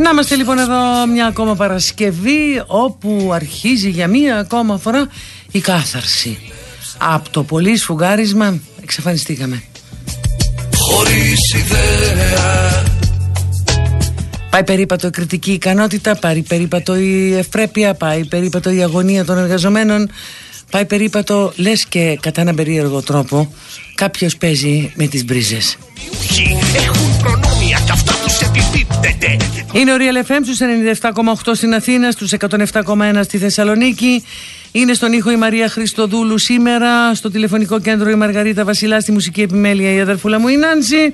να είμαστε λοιπόν εδώ μια ακόμα Παρασκευή όπου αρχίζει για μία ακόμα φορά η κάθαρση. Από το πολύ σφουγγάρισμα εξαφανιστήκαμε. Χωρίς ιδέα Πάει περίπατο η κριτική ικανότητα, πάει περίπατο η ευπρέπεια, πάει περίπατο η αγωνία των εργαζομένων, πάει περίπατο λες και κατά έναν περίεργο τρόπο κάποιος παίζει με τις μπρίζες. Έχουν προνόμια και αυτά τους επιπίπτεται Είναι ο Real FM στους 97,8 στην Αθήνα, στους 107,1 στη Θεσσαλονίκη. Είναι στον ήχο η Μαρία Χριστοδούλου σήμερα, στο τηλεφωνικό κέντρο η Μαργαρίτα Βασιλά, στη μουσική επιμέλεια η αδερφούλα μου η Νάνση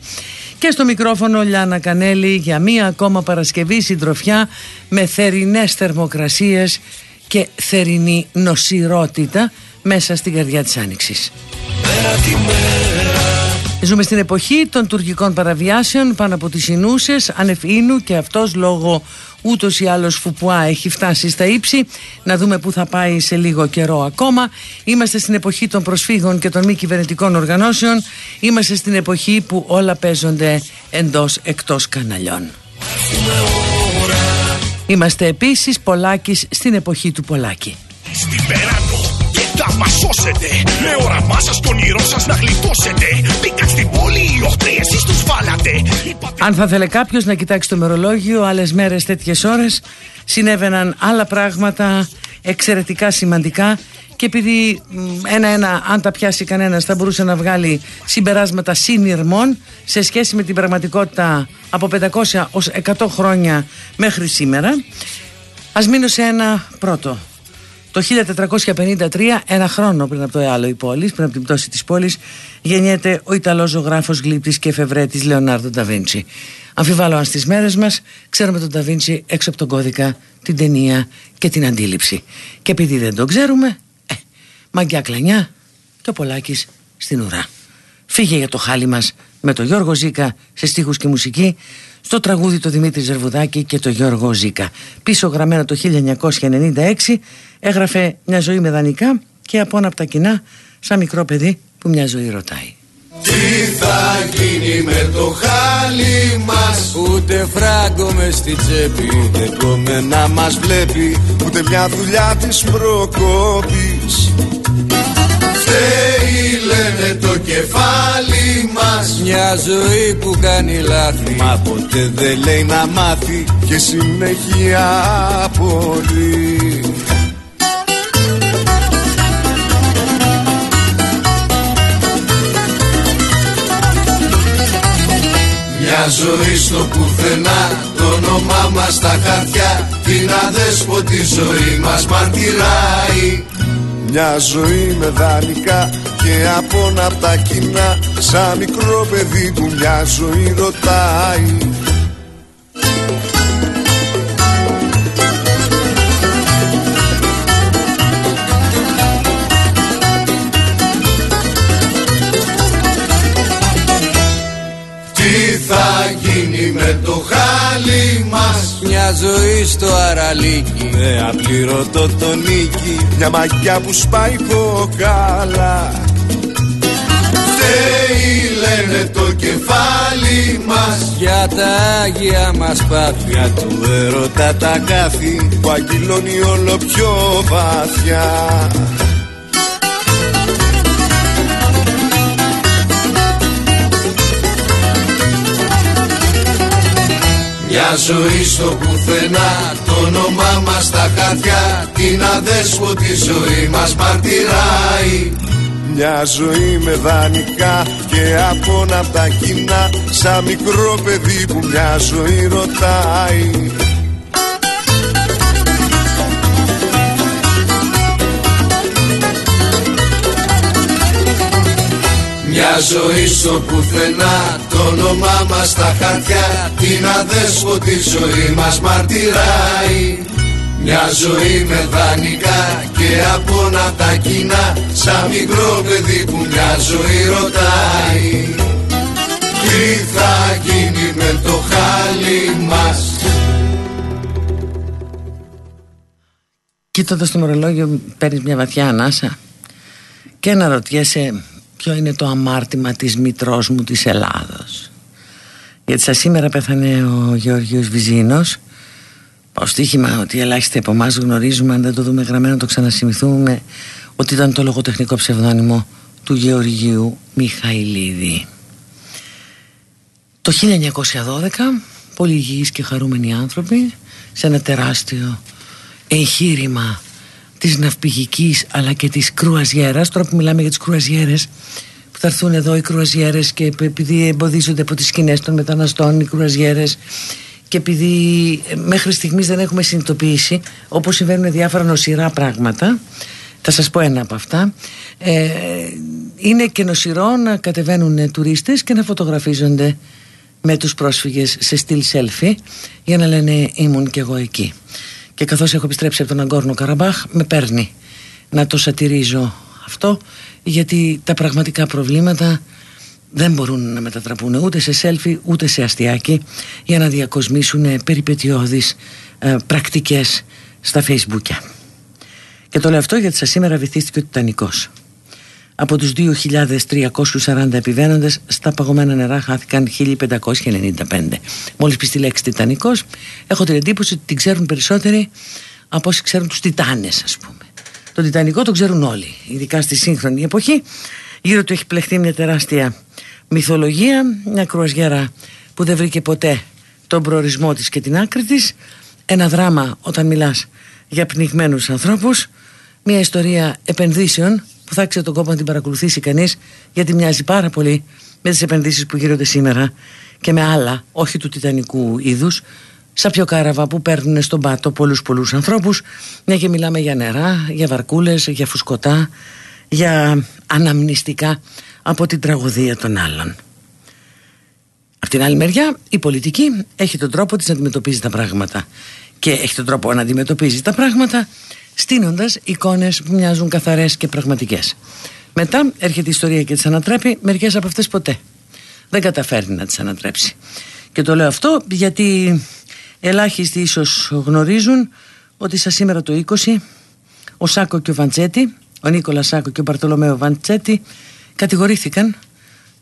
και στο μικρόφωνο Λιάνα Κανέλη για μία ακόμα Παρασκευή συντροφιά με θερινές θερμοκρασίες και θερινή νοσηρότητα μέσα στην καρδιά της Άνοιξης. Μέρα τη μέρα Ζούμε στην εποχή των τουρκικών παραβιάσεων πάνω από τις Ινούσες, ανεφήνου και αυτός λόγω ούτως ή άλλως φουπουά έχει φτάσει στα ύψη. Να δούμε πού θα πάει σε λίγο καιρό ακόμα. Είμαστε στην εποχή των προσφύγων και των μη κυβερνητικών οργανώσεων. Είμαστε στην εποχή που όλα παίζονται εντός εκτός καναλιών. Είμαστε επίσης Πολάκης στην εποχή του Πολάκη. Στην Περάνο και θα μας σώσετε Με όραμά σας και όνειρό σας να γλιτώσετε Μπήκαν στην πόλη οι οχτροί εσείς τους βάλατε Είπατε Αν θα θέλει κάποιος να κοιτάξει το μερολόγιο, άλλες μέρες τέτοιες ώρες συνέβαιναν άλλα πράγματα εξαιρετικά σημαντικά και επειδή ένα-ένα, αν τα πιάσει κανένας, θα μπορούσε να βγάλει συμπεράσματα συνειρμών σε σχέση με την πραγματικότητα από 500 ως 100 χρόνια μέχρι σήμερα. Ας μείνω σε ένα πρώτο. Το 1453, ένα χρόνο πριν από το Εάλο η πόλη, πριν από την πτώση της πόλης, γεννιέται ο Ιταλός ζωγράφος, γλύπτης και εφευρέτης Λεωνάρδο Νταβίντσι. Αμφιβάλλω αν στις μέρες μας ξέρουμε τον Νταβίντσι έξω από τον κώδικα, την ταινία και την αντίληψη. Και επειδή δεν τον ξέρουμε, ε, μαγκιά κλανιά και ο Πολάκης στην ουρά. Φύγε για το χάλι μας με τον Γιώργο Ζήκα σε στίχους και μουσική στο τραγούδι το Δημήτρη Ζερβουδάκη και το Γιώργο Ζήκα. Πίσω γραμμένο το 1996 έγραφε μια ζωή με δανεικά και από ένα από τα κοινά σαν μικρό παιδί που μια ζωή ρωτάει. Τι θα γίνει με το χάλι μας; Ούτε φράγκο μες στη τσέπη Ούτε κόμε να μας βλέπει Ούτε μια δουλειά της προκόπης Φταίει λένε το κεφάλι μας. Μια ζωή που κάνει λάθη. Μα ποτέ δεν λέει να μάθει Και συνέχεια απολύει Μια ζωή στο πουθενά Το όνομά μας στα χαρτιά Την αδέσποτη ζωή μας μαρτυράει. Μια ζωή με δανεικά και απόνα απ' τα κοινά Σαν μικρό παιδί που μια ζωή ρωτάει. Τι θα γίνει με το χάλι μας; Μια ζωή στο αραλίκι. Με απλήρωτο το νίκη. Μια μαγιά που σπάει κόκαλα Φταίει λένε το κεφάλι μας. Για τα άγια μας πάθια του έρωτα τα κάθη Που αγγυλώνει όλο πιο βαθιά. Μια ζωή στο πουθενά Το όνομά μας στα χαρτιά Την αδέσποτη ζωή μας μαρτυράει Μια ζωή με δανεικά και απόνα απ' τα κοινά Σαν μικρό παιδί που μια ζωή ρωτάει. Μια ζωή στο πουθενά Το όνομά μας στα χαρτιά Την αδέσποτη ζωή μας μαρτυράει Μια ζωή με δανεικά Και τα κοινά Σαν μικρό παιδί που μια ζωή ρωτάει. Τι θα γίνει με το χάλι μας; Κοίτοντας το μορολόγιο παίρνεις μια βαθιά ανάσα και να ρωτιέσαι ποιο είναι το αμάρτημα της μητρός μου της Ελλάδος. Γιατί σαν σήμερα πέθανε ο Γεωργίος Βυζίνος Πάω στοίχημα ότι ελάχιστοι από εμάς γνωρίζουμε αν δεν το δούμε γραμμένο το ξανασημηθούμε ότι ήταν το λογοτεχνικό ψευδόνυμο του Γεωργίου Μιχαηλίδη. Το 1912 πολύ υγιείς και χαρούμενοι άνθρωποι σε ένα τεράστιο εγχείρημα της ναυπηγικής αλλά και της κρουαζιέρας τώρα που μιλάμε για τις κρουαζιέρες που θα έρθουν εδώ οι κρουαζιέρες και επειδή εμποδίζονται από τις σκηνές των μεταναστών οι κρουαζιέρες και επειδή ε, μέχρι στιγμής δεν έχουμε συνειδητοποιήσει όπως συμβαίνουν διάφορα νοσηρά πράγματα θα σας πω ένα από αυτά ε, είναι και νοσηρό να κατεβαίνουν τουρίστες και να φωτογραφίζονται με τους πρόσφυγες σε στυλ selfie για να λένε ήμουν κι εγώ εκεί και καθώς έχω επιστρέψει από τον Αγκόρνο Καραμπάχ με παίρνει να το σατυρίζω αυτό γιατί τα πραγματικά προβλήματα δεν μπορούν να μετατραπούν ούτε σε selfie ούτε σε αστιάκι για να διακοσμήσουν περιπετειώδεις ε, πρακτικές στα facebook και το λέω αυτό γιατί σας σήμερα βυθίστηκε ο Τιτανικός. Από τους 2.340 επιβαίνοντες στα παγωμένα νερά χάθηκαν 1.595 μόλις πει τη λέξη Τιτανικός έχω την εντύπωση ότι την ξέρουν περισσότεροι από όσοι ξέρουν τους Τιτάνες ας πούμε. Τον Τιτανικό τον ξέρουν όλοι ειδικά στη σύγχρονη εποχή γύρω του έχει πλεχτεί μια τεράστια μυθολογία μια κρουαζιέρα που δεν βρήκε ποτέ τον προορισμό της και την άκρη της ένα δράμα όταν μιλάς για πνιγμένους ανθρώπους μια ιστορία επενδύσεων που θα άξιζε τον κόπο να την παρακολουθήσει κανείς γιατί μοιάζει πάρα πολύ με τις επενδύσεις που γίνονται σήμερα και με άλλα, όχι του τιτανικού είδους σαν πιο κάραβα που παίρνουν στον πάτο πολλούς πολλούς ανθρώπους. Μια και μιλάμε για νερά, για βαρκούλες, για φουσκωτά για αναμνηστικά από την τραγωδία των άλλων Απ' την άλλη μεριά η πολιτική έχει τον τρόπο της να αντιμετωπίζει τα πράγματα και έχει τον τρόπο να αντιμετωπίζει τα πράγματα στείνοντας εικόνες που μοιάζουν καθαρές και πραγματικές. Μετά έρχεται η ιστορία και τις ανατρέπει, μερικές από αυτές ποτέ. Δεν καταφέρνει να τις ανατρέψει. Και το λέω αυτό γιατί ελάχιστοι ίσως γνωρίζουν ότι σαν σήμερα το 20 ο Σάκο και ο Βαντσέτη, ο Νίκολας Σάκο και ο Μπαρτολομέο Βαντσέτη κατηγορήθηκαν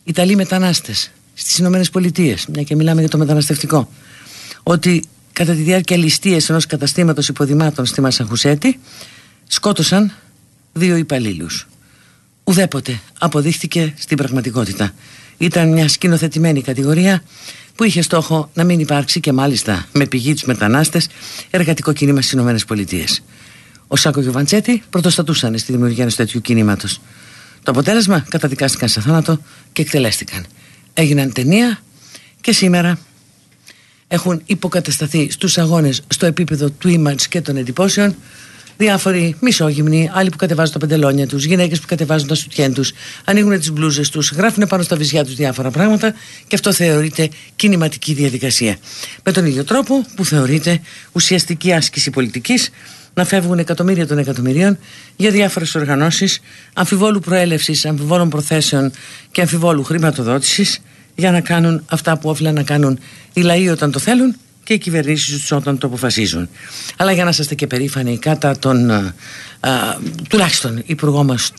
Ιταλοί μετανάστες στις Ηνωμένες Πολιτείες, μια και μιλάμε για το μεταναστευτικό, ότι κατά τη διάρκεια ληστείας ενός καταστήματος υποδημάτων στη Μασαχουσέτη σκότωσαν δύο υπαλλήλους. Ουδέποτε αποδείχθηκε στην πραγματικότητα. Ήταν μια σκηνοθετημένη κατηγορία που είχε στόχο να μην υπάρξει και μάλιστα με πηγή τους μετανάστες εργατικό κίνημα στις ΗΠΑ. Ο Σάκο και ο Βαντσέτη πρωτοστατούσαν στη δημιουργία ενός τέτοιου κινήματος. Το αποτέλεσμα καταδικάστηκαν σε θάνατο και εκτελέστηκαν. Έγιναν ταινία και σήμερα έχουν υποκατασταθεί στους αγώνες στο επίπεδο του image και των εντυπώσεων διάφοροι μισόγυμνοι, άλλοι που κατεβάζουν τα πεντελόνια τους, γυναίκες που κατεβάζουν τα σουτιέν τους, ανοίγουν τις μπλούζες τους, γράφουν πάνω στα βυζιά τους διάφορα πράγματα και αυτό θεωρείται κινηματική διαδικασία. Με τον ίδιο τρόπο που θεωρείται ουσιαστική άσκηση πολιτικής να φεύγουν εκατομμύρια των εκατομμυρίων για διάφορες οργανώσεις αμφιβόλου προέλευσης, αμφιβόλων προθέσεων και αμφιβόλου χρηματοδότησης για να κάνουν αυτά που όφυλαν να κάνουν οι λαοί όταν το θέλουν και οι κυβερνήσεις τους όταν το αποφασίζουν. Αλλά για να είστε και περήφανοι κατά τον α, τουλάχιστον υπουργό μας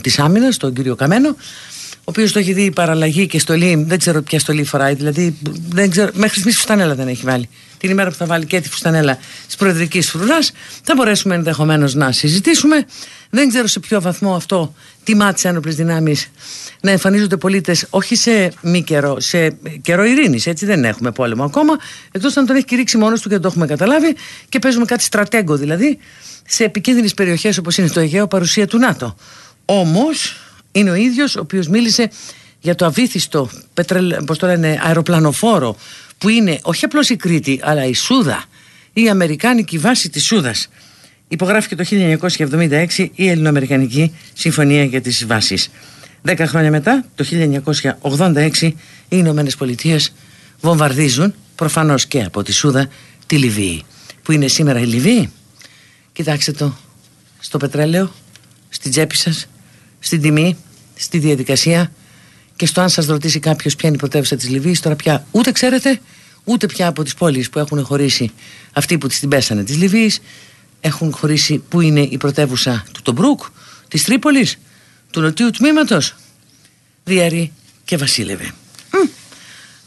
της άμυνας, τον κύριο Καμένο, ο οποίος το έχει δει παραλλαγή και στολή, δεν ξέρω ποια στολή φοράει. Δηλαδή, δεν ξέρω, μέχρι στιγμής φουστανέλα δεν έχει βάλει. Την ημέρα που θα βάλει και τη φουστανέλα της Προεδρικής Φρουράς, θα μπορέσουμε ενδεχομένως να συζητήσουμε. Δεν ξέρω σε ποιο βαθμό αυτό τιμά τι ένοπλες δυνάμεις να εμφανίζονται πολίτες όχι σε μη καιρό, σε καιρό ειρήνης. Έτσι δεν έχουμε πόλεμο ακόμα. Εκτός αν τον έχει κηρύξει μόνος του και δεν το έχουμε καταλάβει και παίζουμε κάτι στρατέγκο δηλαδή σε επικίνδυνες περιοχές όπως είναι το Αιγαίο παρουσία του ΝΑΤΟ. Όμως είναι ο ίδιος ο οποίος μίλησε για το αβύθιστο πετρελ, πώς το λένε, αεροπλανοφόρο που είναι όχι απλώς η Κρήτη αλλά η Σούδα, η Αμερικάνικη βάση της Σούδας. Υπογράφηκε το 1976 η Ελληνοαμερικανική Συμφωνία για τις Βάσεις. Δέκα χρόνια μετά, το 1986, οι Ηνωμένες Πολιτείες βομβαρδίζουν, προφανώς και από τη Σούδα, τη Λιβύη. Που είναι σήμερα η Λιβύη; Κοιτάξτε το, στο πετρέλαιο, στην τσέπη σας, στην τιμή, στη διαδικασία και στο αν σας ρωτήσει κάποιος ποια είναι η πρωτεύουσα της Λιβύης τώρα πια ούτε ξέρετε ούτε πια από τις πόλεις που έχουν χωρίσει αυτοί που τις την πέσανε της Λιβύης έχουν χωρίσει που είναι η πρωτεύουσα του Τομπρούκ, της Τρίπολης, του νοτιού τμήματος Διαρή και Βασίλευε.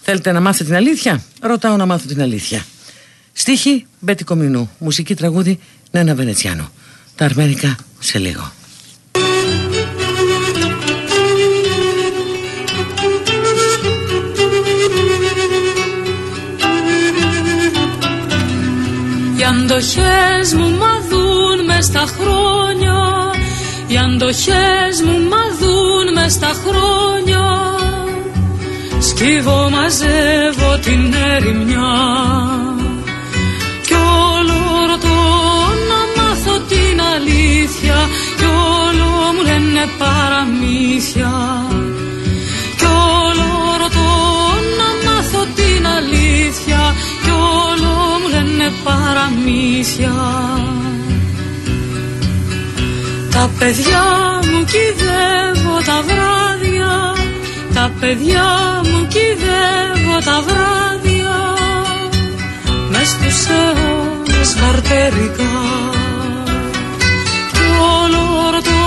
Θέλετε να μάθετε την αλήθεια; Ρωτάω να μάθω την αλήθεια. Στίχη Μπέτι Κομινού Μουσική τραγούδι Νένα Βενετσιάνο Τα αρμένικα σε λίγο αντοχές μου μαδούν μες στα χρόνια. Οι αντοχές μου μαδούν μες στα χρόνια. Σκύβω μαζεύω την ερημιά Κι όλο ρωτώ να μάθω την αλήθεια. Κι όλο μου λένε παραμύθια. Κι όλο ρωτώ να μάθω την αλήθεια. Κι όλο μου λένε παραμύθια. Τα παιδιά μου κυδεύω τα βράδια. Τα παιδιά μου κυδεύω τα βράδια. Μες στους αιώνες βαρτερικά Κι όλο ρωτώ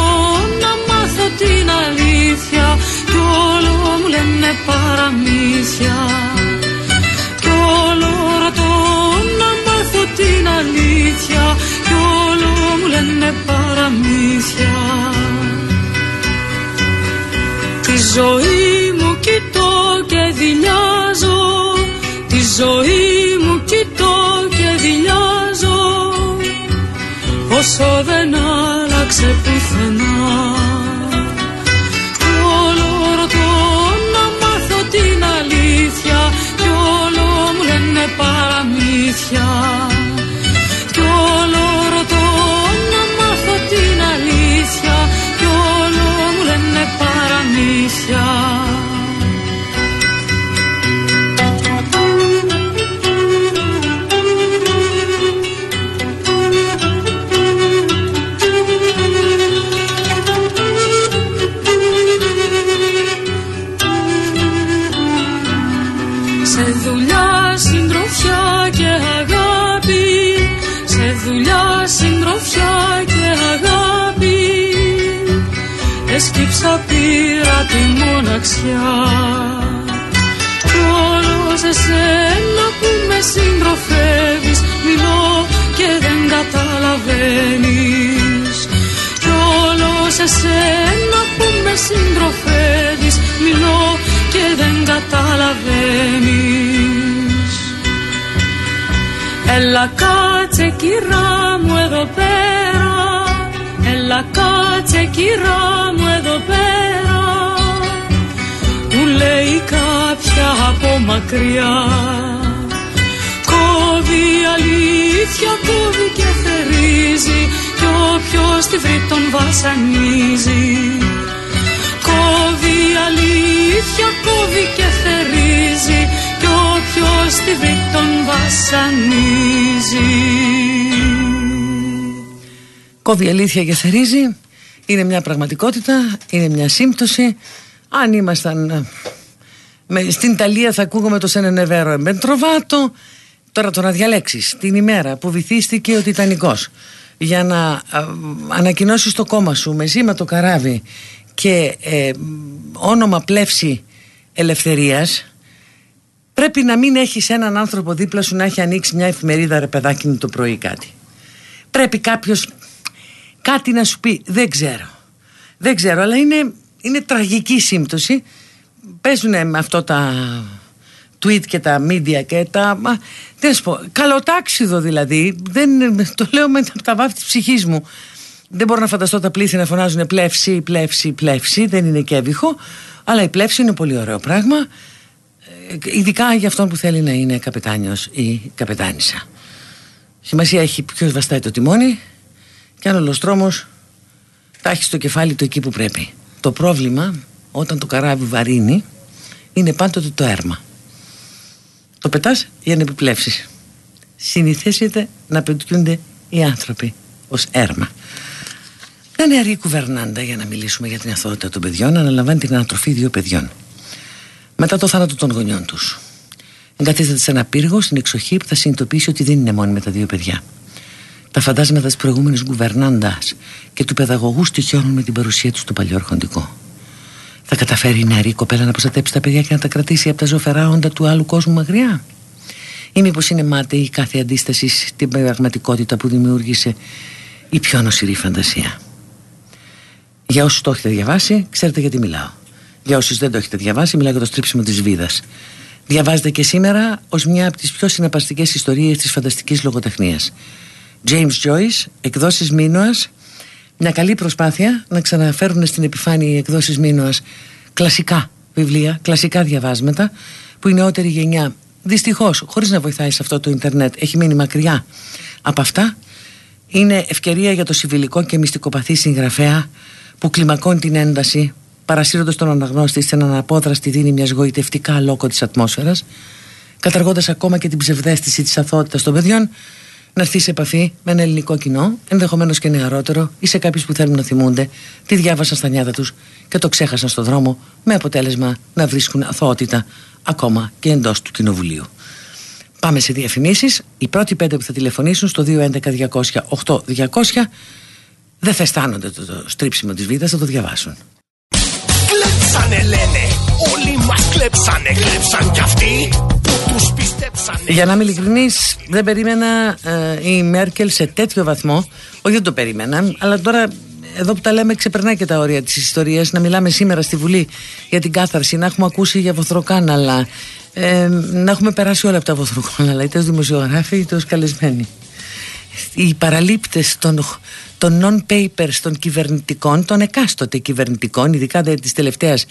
να μάθω την αλήθεια. Κι όλο μου λένε παραμύθια αλήθεια Κι όλο μου λένε παραμύθια. Τη ζωή μου κοιτώ και δειλιάζω Τη ζωή μου κοιτώ και δειλιάζω Όσο δεν άλλαξε πουθενά. Όλο ρωτώ να μάθω την αλήθεια Κι όλο μου λένε παραμύθια παραμύθια Έσκυψα πήρα τη μοναξιά. Κι όλο σε σένα που με συντροφεύεις Μιλώ και δεν καταλαβαίνεις. Κι όλο σε σένα που με συντροφεύεις Μιλώ και δεν καταλαβαίνεις. Έλα κάτσε κυρά μου εδώ πέρα Έλα κάτσε κυρά μου εδώ πέρα. Μου λέει κάποια από μακριά. Κόβει αλήθεια, κόβει και θερίζει. Κι όποιος τη βρει τον βασανίζει. Κόβει αλήθεια, κόβει και θερίζει. Κι όποιος τη βρει τον βασανίζει Κόβει αλήθεια και θερίζει. Είναι μια πραγματικότητα Είναι μια σύμπτωση. Αν ήμασταν ε, με, Στην Ιταλία θα ακούγαμε το Σενενεβέρο Εμπεντροβάτο Τώρα το να διαλέξεις την ημέρα που βυθίστηκε ο Τιτανικός για να ε, ανακοινώσεις το κόμμα σου με σήμα το καράβι και ε, όνομα πλεύση ελευθερίας πρέπει να μην έχεις έναν άνθρωπο δίπλα σου να έχει ανοίξει μια εφημερίδα ρε παιδάκι μου το πρωί κάτι. Πρέπει κάποιος κάτι να σου πει δεν ξέρω. Δεν ξέρω αλλά είναι, είναι τραγική σύμπτωση. Παίζουν με αυτό τα tweet και τα media και τα μα, τι να σου πω, καλοτάξιδο δηλαδή. Δεν, το λέω με τα- τα βάθη της ψυχής μου. Δεν μπορώ να φανταστώ τα πλήθη να φωνάζουν πλεύση, πλεύση, πλεύση. Δεν είναι και έβυχο αλλά η πλεύση είναι πολύ ωραίο πράγμα. Ε, ειδικά για αυτόν που θέλει να είναι καπετάνιος ή καπετάνισσα σημασία έχει ποιος βαστάει το τιμόνι και αν όλος δρόμος τα έχει στο κεφάλι του εκεί που πρέπει το πρόβλημα όταν το καράβι βαρύνει είναι πάντοτε το έρμα το πετάς για να επιπλέψεις συνηθίζεται να πετιούνται οι άνθρωποι ως έρμα Μια νεαρή κουβερνάντα για να μιλήσουμε για την αθωότητα των παιδιών αναλαμβάνει την ανατροφή δύο παιδιών. Μετά το θάνατο των γονιών τους. Εγκαθίσταται σε ένα πύργο στην εξοχή που θα συνειδητοποιήσει ότι δεν είναι μόνη με τα δύο παιδιά. Τα φαντάσματα της προηγούμενης κουβερνάντα και του παιδαγωγού στοιχιώνουν με την παρουσία του στο παλιό αρχοντικό. Θα καταφέρει η νεαρή κοπέλα να προστατέψει τα παιδιά και να τα κρατήσει από τα ζωφερά όντα του άλλου κόσμου μακριά; Ή μήπως είναι μάταιη η κάθε αντίσταση στην πραγματικότητα που δημιούργησε η πιο νοσηρή φαντασία; Για όσους το έχετε διαβάσει, ξέρετε γιατί μιλάω. Για όσους δεν το έχετε διαβάσει, μιλάω για το στρίψιμο της βίδας. Διαβάζετε και σήμερα ως μια από τις πιο συναπαστικέ ιστορίες της φανταστικής λογοτεχνίας. James Joyce, εκδόσεις Μίνωα, μια καλή προσπάθεια να ξαναφέρουν στην επιφάνεια οι εκδόσεις Μίνωα κλασικά βιβλία, κλασικά διαβάσματα, που η νεότερη γενιά δυστυχώς, χωρίς να βοηθάει σε αυτό το Ιντερνετ, έχει μείνει μακριά από αυτά. Είναι ευκαιρία για το συμβιλικό και μυστικοπαθή συγγραφέα που κλιμακώνει την ένταση, παρασύροντας τον αναγνώστη σε έναν απόδραστη δίνει μια γοητευτικά λόκο της ατμόσφαιρας, καταργώντας ακόμα και την ψευδέστηση της αθότητας των παιδιών, να έρθεις σε επαφή με ένα ελληνικό κοινό, ενδεχομένως και νεαρότερο, ή σε κάποιους που θέλουν να θυμούνται τι διάβασαν στα νιάτα τους και το ξέχασαν στο δρόμο, με αποτέλεσμα να βρίσκουν αθωότητα ακόμα και εντός του κοινοβουλίου. Πάμε σε διαφημίσεις. Οι πρώτοι πέντε που θα τηλεφωνήσουν στο 211-200-8200 δεν θα αισθάνονται το, το στρίψιμο της βίδας, θα το διαβάσουν. Κλέψανε λένε, όλοι μας κλέψανε, κλέψαν κι αυτοί που τους πιστέψανε. Για να είμαι ειλικρινής, δεν περίμενα ε, η Μέρκελ σε τέτοιο βαθμό, όχι δεν το περίμενα, αλλά τώρα εδώ που τα λέμε ξεπερνάει και τα όρια της ιστορίας. Να μιλάμε σήμερα στη Βουλή για την κάθαρση να έχουμε ακούσει για βοθροκάναλα ε, να έχουμε περάσει όλα από τα βοθροκάναλα. Είτε ως δημοσιογράφοι είτε ως καλεσμένοι. Οι παραλήπτες των, των non-papers των κυβερνητικών, των εκάστοτε κυβερνητικών, ειδικά τη της τελευταίας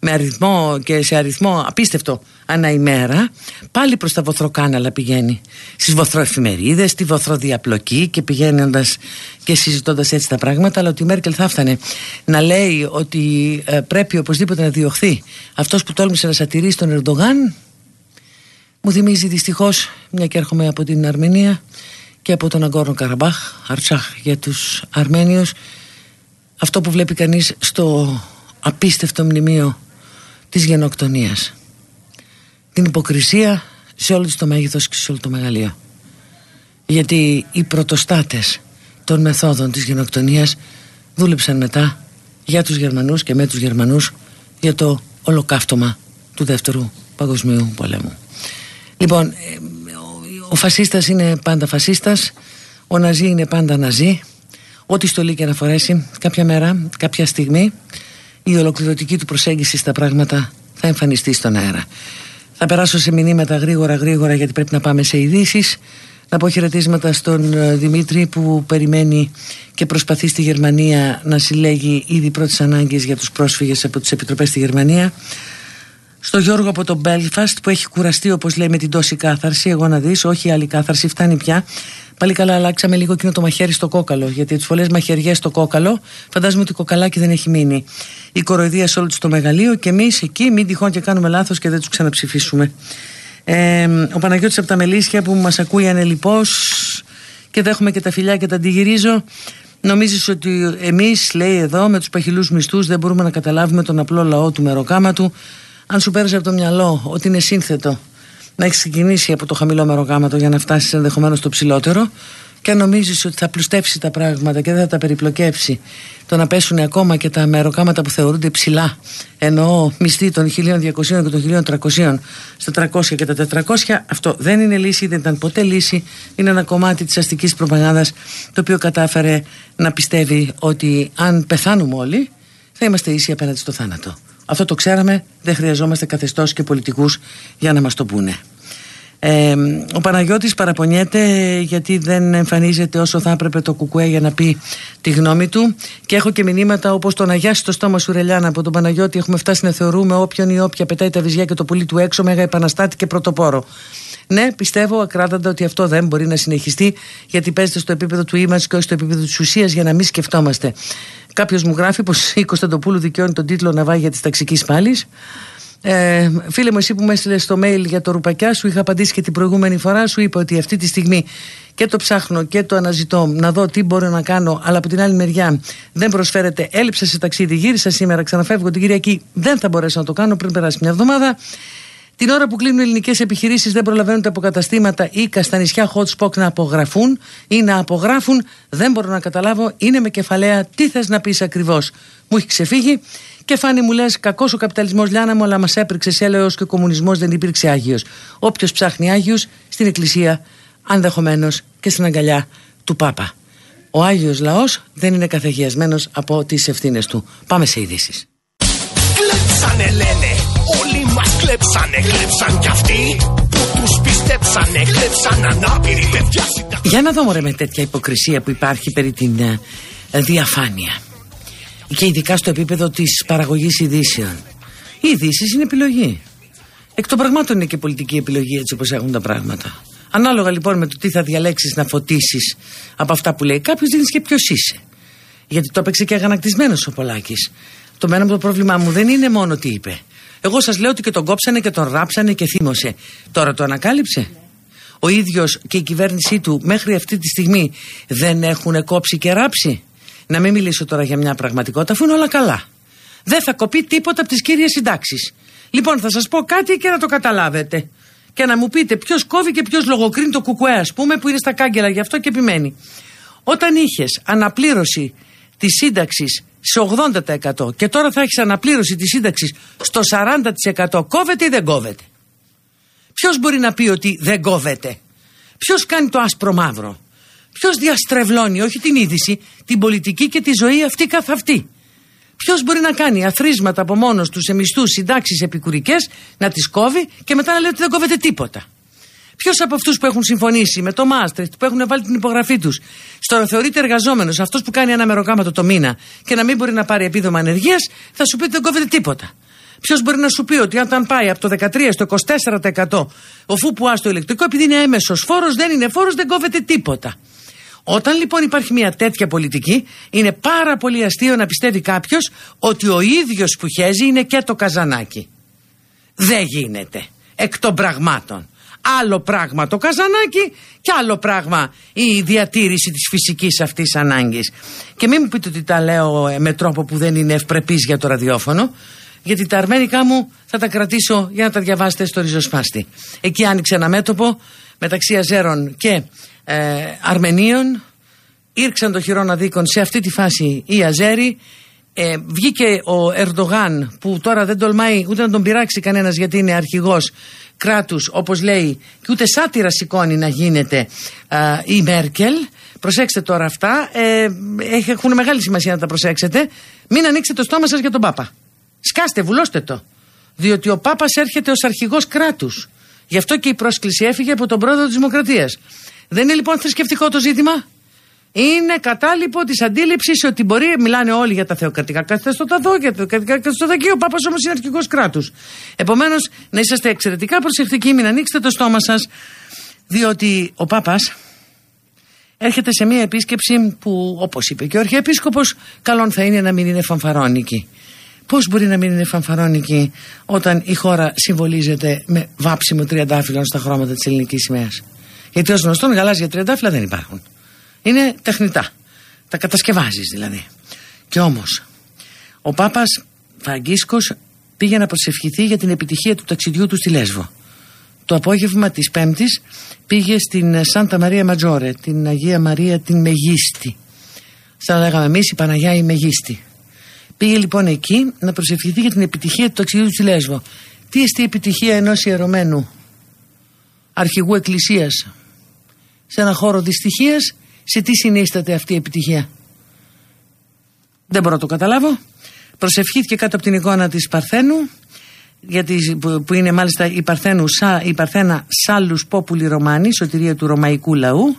με αριθμό και σε αριθμό απίστευτο ανά ημέρα πάλι προς τα βοθροκάναλα πηγαίνει. Στις βοθροεφημερίδες, στη βοθροδιαπλοκή και πηγαίνοντας και συζητώντας έτσι τα πράγματα αλλά ότι η Μέρκελ θα έφτανε να λέει ότι ε, πρέπει οπωσδήποτε να διωχθεί αυτός που τόλμησε να σατηρήσει τον Ερντογάν. Μου θυμίζει δυστυχώς μια και έρχομαι από την Αρμενία και από τον Αγκόρνο Καραμπάχ, Αρτσάχ για τους Αρμένιους αυτό που βλέπει κανείς στο απίστευτο μνημείο της γενοκτονίας. Την υποκρισία σε όλο το μέγεθος και σε όλο το μεγαλείο. Γιατί οι πρωτοστάτες των μεθόδων της γενοκτονίας δούλεψαν μετά για τους Γερμανούς και με τους Γερμανούς για το ολοκαύτωμα του δεύτερου παγκοσμίου πολέμου. Λοιπόν ο φασίστας είναι πάντα φασίστας ο ναζί είναι πάντα ναζί. Ό,τι στολή και να φορέσει κάποια μέρα, κάποια στιγμή η ολοκληρωτική του προσέγγιση στα πράγματα θα εμφανιστεί στον αέρα θα περάσω σε μηνύματα γρήγορα γρήγορα γιατί πρέπει να πάμε σε ειδήσεις. Να πω χαιρετίσματα στον ε, Δημήτρη που περιμένει και προσπαθεί στη Γερμανία να συλλέγει ήδη πρώτες ανάγκες για τους πρόσφυγες από τις επιτροπές στη Γερμανία στο Γιώργο από το Belfast που έχει κουραστεί όπως λέει με την τόση κάθαρση εγώ να δεις, όχι άλλη κάθαρση, φτάνει πια Πάλι καλά, αλλάξαμε λίγο εκείνο το μαχαίρι στο κόκαλο. Γιατί τις πολλές μαχαιριές στο κόκαλο, φαντάζομαι ότι κοκαλάκι δεν έχει μείνει. Η κοροϊδία σε όλο το μεγαλείο και εμείς εκεί, μην τυχόν και κάνουμε λάθος και δεν τους ξαναψηφίσουμε. Ε, ο Παναγιώτης από τα Μελίσια που μας ακούει ανελειπώς και δέχομαι και τα φιλιά και τα αντιγυρίζω. Νομίζεις ότι εμείς, λέει εδώ, με τους παχυλούς μισθούς δεν μπορούμε να καταλάβουμε τον απλό λαό του μεροκάματου. Αν σου πέρασε από το μυαλό ότι είναι σύνθετο να έχεις ξεκινήσει από το χαμηλό μεροκάματο για να φτάσεις ενδεχομένως στο ψηλότερο και αν νομίζεις ότι θα πλουστεύσει τα πράγματα και δεν θα τα περιπλοκέψει το να πέσουν ακόμα και τα μεροκάματα που θεωρούνται ψηλά ενώ μισθοί των 1200 και των 1300 στα 300 και τα 400 αυτό δεν είναι λύση, δεν ήταν ποτέ λύση. Είναι ένα κομμάτι της αστικής προπαγάνδας το οποίο κατάφερε να πιστεύει ότι αν πεθάνουμε όλοι θα είμαστε ίσοι απέναντι στο θάνατο αυτό το ξέραμε, δεν χρειαζόμαστε καθεστώς και πολιτικούς για να μας το πούνε. Ε, ο Παναγιώτης παραπονιέται γιατί δεν εμφανίζεται όσο θα έπρεπε το κουκουέ για να πει τη γνώμη του. Και έχω και μηνύματα όπως το να γιάσει το στόμα σου Ρελιάνα από τον Παναγιώτη έχουμε φτάσει να θεωρούμε όποιον ή όποια πετάει τα βυζιά και το πουλί του έξω μέγα επαναστάτη και πρωτοπόρο ναι, πιστεύω ακράδαντα ότι αυτό δεν μπορεί να συνεχιστεί γιατί παίζεται στο επίπεδο του image και όχι στο επίπεδο της ουσίας για να μην σκεφτόμαστε. Κάποιος μου γράφει πως η Κωνσταντοπούλου δικαιώνει τον τίτλο Ναυάγια τη ταξικής πάλης. Ε, φίλε μου, εσύ που με έστειλες στο mail για το ρουπακιά σου, είχα απαντήσει και την προηγούμενη φορά. Σου είπα ότι αυτή τη στιγμή και το ψάχνω και το αναζητώ να δω τι μπορώ να κάνω. Αλλά από την άλλη μεριά δεν προσφέρεται. Έλειψα σε ταξίδι, γύρισα σήμερα, ξαναφεύγω την Κυριακή. Δεν θα μπορέσω να το κάνω πριν περάσει μια εβδομάδα. Την ώρα που κλείνουν ελληνικές επιχειρήσεις, δεν προλαβαίνουν τα αποκαταστήματα ή καστανισιά hot spot να απογραφούν ή να απογράφουν. Δεν μπορώ να καταλάβω. Είναι με κεφαλαία. Τι θες να πεις ακριβώς. Μου έχει ξεφύγει. Και φάνη μου λες: Κακός ο καπιταλισμός, Λιάνα μου, αλλά μας έπρεξε έλεος και ο κομμουνισμός δεν υπήρξε Άγιος. Όποιος ψάχνει Άγιους στην Εκκλησία, ενδεχομένω και στην αγκαλιά του Πάπα. Ο Άγιος Λαός δεν είναι καθεγιασμένος από τις ευθύνες του. Πάμε σε ειδήσεις. Κλέψανε λένε, όλοι μας κλέψανε, κλέψαν κι αυτοί που τους πιστέψανε, κλέψαν ανάπηροι παιδιά συνταξ... Για να δω με τέτοια υποκρισία που υπάρχει περί την ε, διαφάνεια και ειδικά στο επίπεδο της παραγωγής ειδήσεων. Οι ειδήσεις είναι επιλογή. Εκ των πραγμάτων είναι και πολιτική επιλογή έτσι όπως έχουν τα πράγματα. Ανάλογα λοιπόν με το τι θα διαλέξεις να φωτίσεις από αυτά που λέει κάποιος δίνεις και ποιος είσαι. Γιατί το έπαιξε και αγανακτισμένος ο Πολάκης. Το μένα μου το πρόβλημά μου δεν είναι μόνο τι είπε. Εγώ σας λέω ότι και τον κόψανε και τον ράψανε και θύμωσε. Τώρα το ανακάλυψε. Ο ίδιος και η κυβέρνησή του μέχρι αυτή τη στιγμή δεν έχουν κόψει και ράψει. Να μην μιλήσω τώρα για μια πραγματικότητα, αφού είναι όλα καλά. Δεν θα κοπεί τίποτα από τις κύριες συντάξεις. Λοιπόν, θα σας πω κάτι και να το καταλάβετε. Και να μου πείτε ποιος κόβει και ποιος λογοκρίνει το κουκουέ, ας πούμε, που είναι στα κάγκελα γι' αυτό και επιμένει. Όταν είχες αναπλήρωση της σύνταξης σε 80% και τώρα θα έχεις αναπλήρωση της σύνταξης στο 40% κόβεται ή δεν κόβεται; Ποιος μπορεί να πει ότι δεν κόβεται; Ποιος κάνει το άσπρο μαύρο; Ποιος διαστρεβλώνει όχι την είδηση, την πολιτική και τη ζωή αυτή καθ' αυτή; Ποιος μπορεί να κάνει αθρίσματα από μόνος του σε μισθούς, συντάξεις επικουρικές, να τις κόβει και μετά να λέει ότι δεν κόβεται τίποτα; Ποιος από αυτούς που έχουν συμφωνήσει με το Μάστρεχτ, που έχουν βάλει την υπογραφή τους, στο να θεωρείται εργαζόμενος, αυτός που κάνει ένα μεροκάματο το μήνα και να μην μπορεί να πάρει επίδομα ανεργίας, θα σου πει ότι δεν κόβεται τίποτα. Ποιος μπορεί να σου πει ότι όταν πάει από το 13% στο 24% ο φου που το ηλεκτρικό, επειδή είναι έμεσος φόρος, δεν είναι φόρος, δεν κόβεται τίποτα. Όταν λοιπόν υπάρχει μια τέτοια πολιτική, είναι πάρα πολύ αστείο να πιστεύει κάποιος ότι ο ίδιος που χέζει είναι και το καζανάκι. Δεν γίνεται. Εκ των πραγμάτων. Άλλο πράγμα το καζανάκι και άλλο πράγμα η διατήρηση της φυσικής αυτής ανάγκης. Και μην μου πείτε ότι τα λέω ε, με τρόπο που δεν είναι ευπρεπής για το ραδιόφωνο, γιατί τα αρμένικά μου θα τα κρατήσω για να τα διαβάσετε στο ριζοσπάστη. Εκεί άνοιξε ένα μέτωπο μεταξύ Αζέρων και ε, Αρμενίων ήρξαν το χειρόνα δίκον σε αυτή τη φάση οι Αζέροι ε, βγήκε ο Ερντογάν που τώρα δεν τολμάει ούτε να τον πειράξει κανένας γιατί είναι αρχηγός κράτους όπως λέει και ούτε σάτυρα σηκώνει να γίνεται η Μέρκελ. Προσέξτε τώρα αυτά. Ε, έχουν μεγάλη σημασία να τα προσέξετε. Μην ανοίξετε το στόμα σας για τον Πάπα. Σκάστε βουλώστε το. Διότι ο Πάπας έρχεται ως αρχηγός κράτους. Γι' αυτό και η πρόσκληση έφυγε από τον πρόεδρο της Δημοκρατίας. Δεν είναι λοιπόν θρησκευτικό το ζήτημα; Είναι κατάλοιπο της αντίληψης ότι μπορεί, μιλάνε όλοι για τα θεοκρατικά καθεστώτα εδώ, για τα θεοκρατικά καθεστώτα εκεί. Ο Πάπας όμως είναι αρχηγός κράτους. Επομένως, να είσαστε εξαιρετικά προσεκτικοί, μην ανοίξετε το στόμα σας, διότι ο Πάπας έρχεται σε μια επίσκεψη που, όπως είπε και ο Αρχιεπίσκοπος, καλό θα είναι να μην είναι φανφαρόνικη. Πώς μπορεί να μην είναι φανφαρόνικη όταν η χώρα συμβολίζεται με βάψιμο τριαντάφυλλων στα χρώματα της ελληνικής σημαίας; Γιατί ως γνωστόν γαλάζια τριαντάφυλλα δεν υπάρχουν. Είναι τεχνητά. Τα κατασκευάζεις δηλαδή. Και όμως, ο Πάπας Φραγκίσκος πήγε να προσευχηθεί για την επιτυχία του ταξιδιού του στη Λέσβο. Το απόγευμα της Πέμπτης πήγε στην Σάντα Μαρία Ματζόρε, την Αγία Μαρία την Μεγίστη. Σαν λέγαμε εμείς η Παναγιά η Μεγίστη. Πήγε λοιπόν εκεί να προσευχηθεί για την επιτυχία του ταξιδιού του στη Λέσβο. Τι εστί επιτυχία ενός ιερωμένου αρχηγού εκκλησίας σε ένα χώρο δυστυχίας σε τι συνίσταται αυτή η επιτυχία; Δεν μπορώ να το καταλάβω προσευχήθηκε κάτω από την εικόνα της Παρθένου γιατί, που, είναι μάλιστα η, Παρθένου, η Παρθένα Σάλους Πόπουλη Ρωμάνη σωτηρία του ρωμαϊκού λαού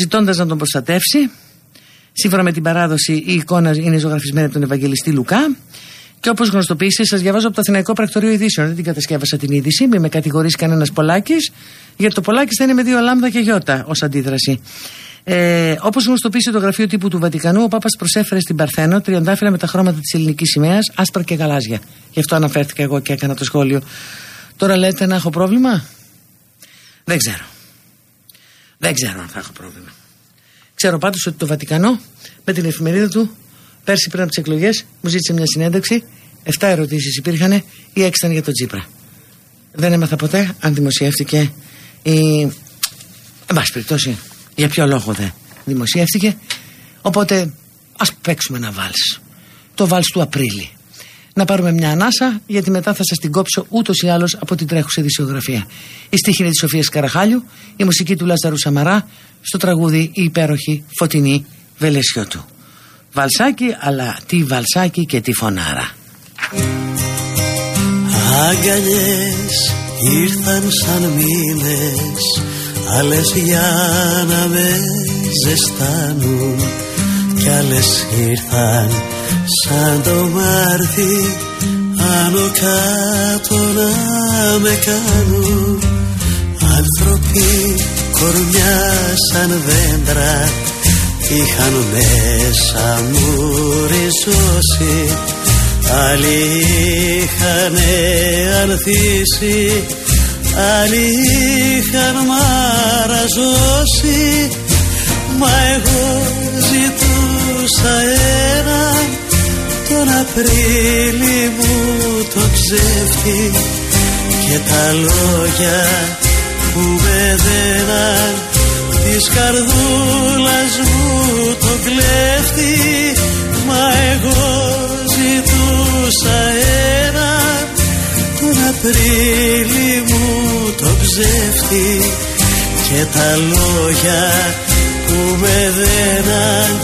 ζητώντας να τον προστατεύσει σύμφωνα με την παράδοση η εικόνα είναι ζωγραφισμένη από τον Ευαγγελιστή Λουκά και όπως γνωστοποίησε, σας διαβάζω από το Αθηναϊκό Πρακτορείο Ειδήσεων. Δεν την κατασκεύασα την είδηση, μην με κατηγορήσει κανένας Πολάκης, γιατί το Πολάκης θα είναι με δύο λάμδα και γιώτα ως αντίδραση. Ε, Όπως γνωστοποίησε το γραφείο τύπου του Βατικανού, ο Πάπας προσέφερε στην Παρθένο τριαντάφυλλα με τα χρώματα της ελληνικής σημαίας, άσπρα και γαλάζια. Γι' αυτό αναφέρθηκα εγώ και έκανα το σχόλιο. Τώρα λέτε να έχω πρόβλημα; Δεν ξέρω. Δεν ξέρω αν θα έχω πρόβλημα. Ξέρω πάντως ότι το Βατικανό με την εφημερίδα του πέρσι πριν από τις εκλογές μου ζήτησε μια συνέντευξη. Εφτά ερωτήσεις υπήρχαν, ή έξι ήταν για τον Τζίπρα. Δεν έμαθα ποτέ αν δημοσιεύτηκε η. Εν πάση περιπτώσει, για ποιο λόγο δεν δημοσιεύτηκε. Οπότε ας παίξουμε ένα βάλς. Το βάλς του Απρίλη. Να πάρουμε μια ανάσα, γιατί μετά θα σας την κόψω ούτως ή άλλως από την τρέχουσα ειδησιογραφία. Η στίχη είναι της Σοφίας Καραχάλιου, η μουσική του Λάζαρου Σαμαρά, στο τραγούδι η υπέροχη φωτεινή Βελεσιώτου. Βαλσάκι, αλλά τι βαλσάκι και τι φωνάρα. Αγκαλιές ήρθαν σαν μήνες Άλλες για να με ζεστάνουν Κι άλλες ήρθαν σαν το Μάρτι Άνω κάτω να με κάνουν. Άνθρωποι κορμιά σαν δέντρα Είχαν μέσα μου ριζώσει. Άλλοι είχανε ανθίσει Άλλοι είχαν μαραζώσει Μα εγώ ζητούσα ένα Τον Απρίλη μου το ψεύτη Και τα λόγια που με δέναν Της καρδούλας μου το κλέφτη Μα εγώ ζητούσα ένα Τον Απρίλη μου το ψεύτη Και τα λόγια που με δέναν.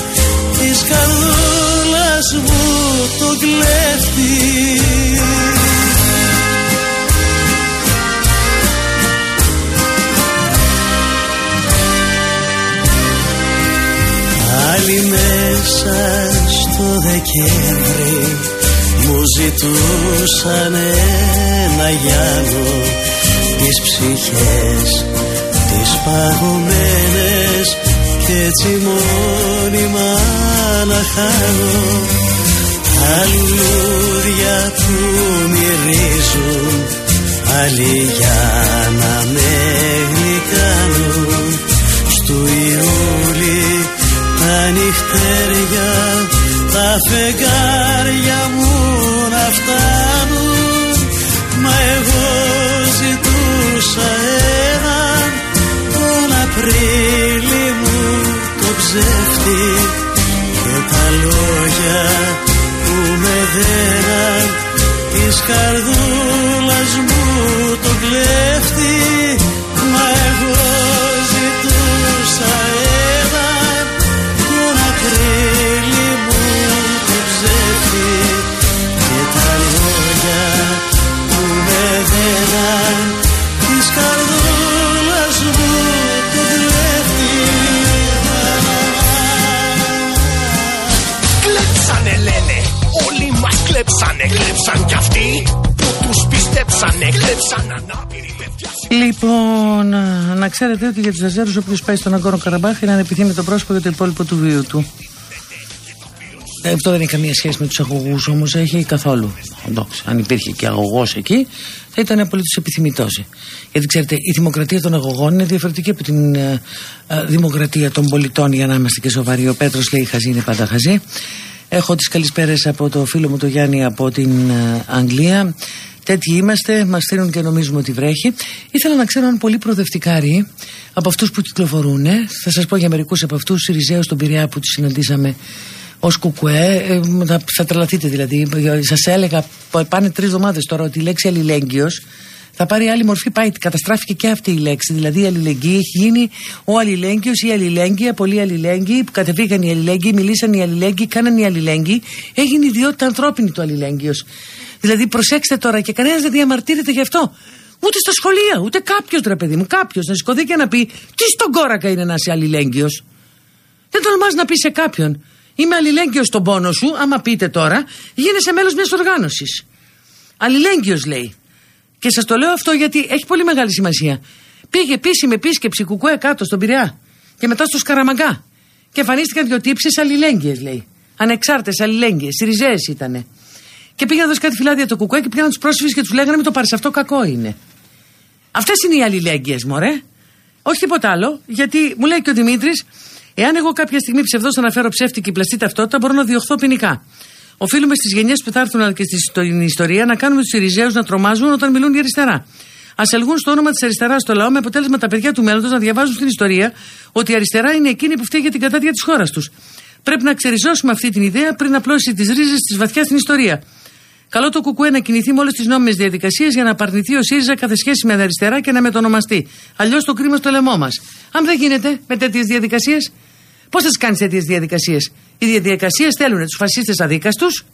Της καρδούλας μου το κλέφτη. Άλλοι μέσα στο Δεκέμβρη μου ζητούσαν ένα γυάλο τις ψυχές τις παγωμένες και έτσι μόνιμα να χάνω. Τα λουλούδια που μυρίζουν άλλοι για να με γλυκάνουν. Στου Ιούλη τα νυχτέρια τα φεγγάρια μου να φτάνουν μα εγώ ζητούσα έναν τον Απρίλη μου το ψεύτη και τα λόγια που με δέναν της καρδούλας μου το κλέφτη κλέψανε Κλέψαν κι αυτοί που τους πιστέψανε Κλέψαν ανάπηροι παιδιά Λοιπόν, α, να ξέρετε ότι για τους Αζέρους, όποιος πάει στον Αγκόρο Καραμπάχ είναι ανεπιθύμητο πρόσωπο για το υπόλοιπο του βίου του. Ε, Αυτό δεν έχει καμία σχέση με τους αγωγούς όμως, έχει καθόλου. Εντάξει, αν υπήρχε και αγωγός εκεί, θα ήταν απολύτως επιθυμητός. Γιατί ξέρετε, η δημοκρατία των αγωγών είναι διαφορετική από την ε, ε, δημοκρατία των πολιτών, για να είμαστε και σοβαροί. Ο Πέτρος λέει: Χαζή είναι πάντα χαζή. Έχω τις καλησπέρες από το φίλο μου το Γιάννη από την ε, Αγγλία. Τέτοιοι είμαστε, μας στείλουν και νομίζουμε ότι βρέχει. Ήθελα να ξέρω αν πολλοί προοδευτικάροι από αυτούς που κυκλοφορούν, θα σας πω για μερικούς από αυτούς, Σιριζέου στον Πειραιά που τους συναντήσαμε ως κουκουέ, ε, θα, θα τρελαθείτε δηλαδή. Σας έλεγα, π- πάνε τρεις εβδομάδες τώρα ότι η λέξη αλληλέγγυος θα πάρει άλλη μορφή. Πάει, καταστράφηκε και αυτή η λέξη. Δηλαδή η αλληλεγγύη έχει γίνει ο αλληλέγγυος ή η αλληλέγγυα, πολλοί αλληλέγγυοι που κατεβήκαν οι αλληλέγγυοι, μιλήσαν οι αλληλέγγυοι, κάναν οι αλληλέγγυοι. Έγινε ιδιότητα ανθρώπινη του αλληλέγγυος. Δηλαδή προσέξτε τώρα και κανένας δεν διαμαρτύρεται γι' αυτό. Ούτε στα σχολεία, ούτε κάποιος ρε παιδί μου, κάποιος να σηκωθεί και να πει Τι στον κόρακα είναι να είσαι αλληλέγγυος. Δεν τολμάς να πεις σε κάποιον. Είμαι αλληλέγγυος στον πόνο σου, άμα πείτε τώρα, γίνεσαι μέλος μιας οργάνωσης. Αλληλέγγυος λέει. Και σας το λέω αυτό γιατί έχει πολύ μεγάλη σημασία. Πήγε επίσημη επίσκεψη κουκουέ κάτω στον Πειραιά. Και μετά στο Σκαραμαγκά. Και εμφανίστηκαν δύο τύψεις αλληλέγγυες, λέει. Ανεξάρτητες, αλληλέγγυες, ριζέ ήτανε. Και πήγαν να δώσει κάτι φυλάδια το κουκουέ και πήγαν τους πρόσφυγες και τους λέγανε με το πάρεις αυτό κακό είναι. Αυτές είναι οι αλληλέγγυες, μωρέ. Όχι τίποτα άλλο, γιατί μου λέει και ο Δημήτρης, εάν εγώ κάποια στιγμή ψευδό αναφέρω ψεύτικη πλαστή ταυτότητα, μπορώ να διωχθώ ποινικά. Οφείλουμε στις γενιές που θα έρθουν αλλά και στην ιστορία να κάνουμε τους Ιριζέου να τρομάζουν όταν μιλούν για αριστερά. Α ελγούν στο όνομα της αριστεράς στο λαό με αποτέλεσμα τα παιδιά του μέλλοντος να διαβάζουν στην ιστορία ότι η αριστερά είναι εκείνη που φταίει για την κατάδια της χώρας τους. Πρέπει να ξεριζώσουμε αυτή την ιδέα πριν απλώσει τις ρίζες της βαθιάς στην ιστορία. Καλό το Κουκουέ να κινηθεί με όλες τις νόμιμες διαδικασίες για να απαρνηθεί ο ΣΥΡΙΖΑ κάθε σχέση με αριστερά και να μετονομαστεί. Αλλιώς το κρίμα στο λαιμό μας. Αν δεν γίνεται με τέτοιες διαδικασίες, πώς θα τι κάνεις τέτοιες διαδικασίες; Οι διαδικασίες θέλουν τους φασίστες αδίκαστους,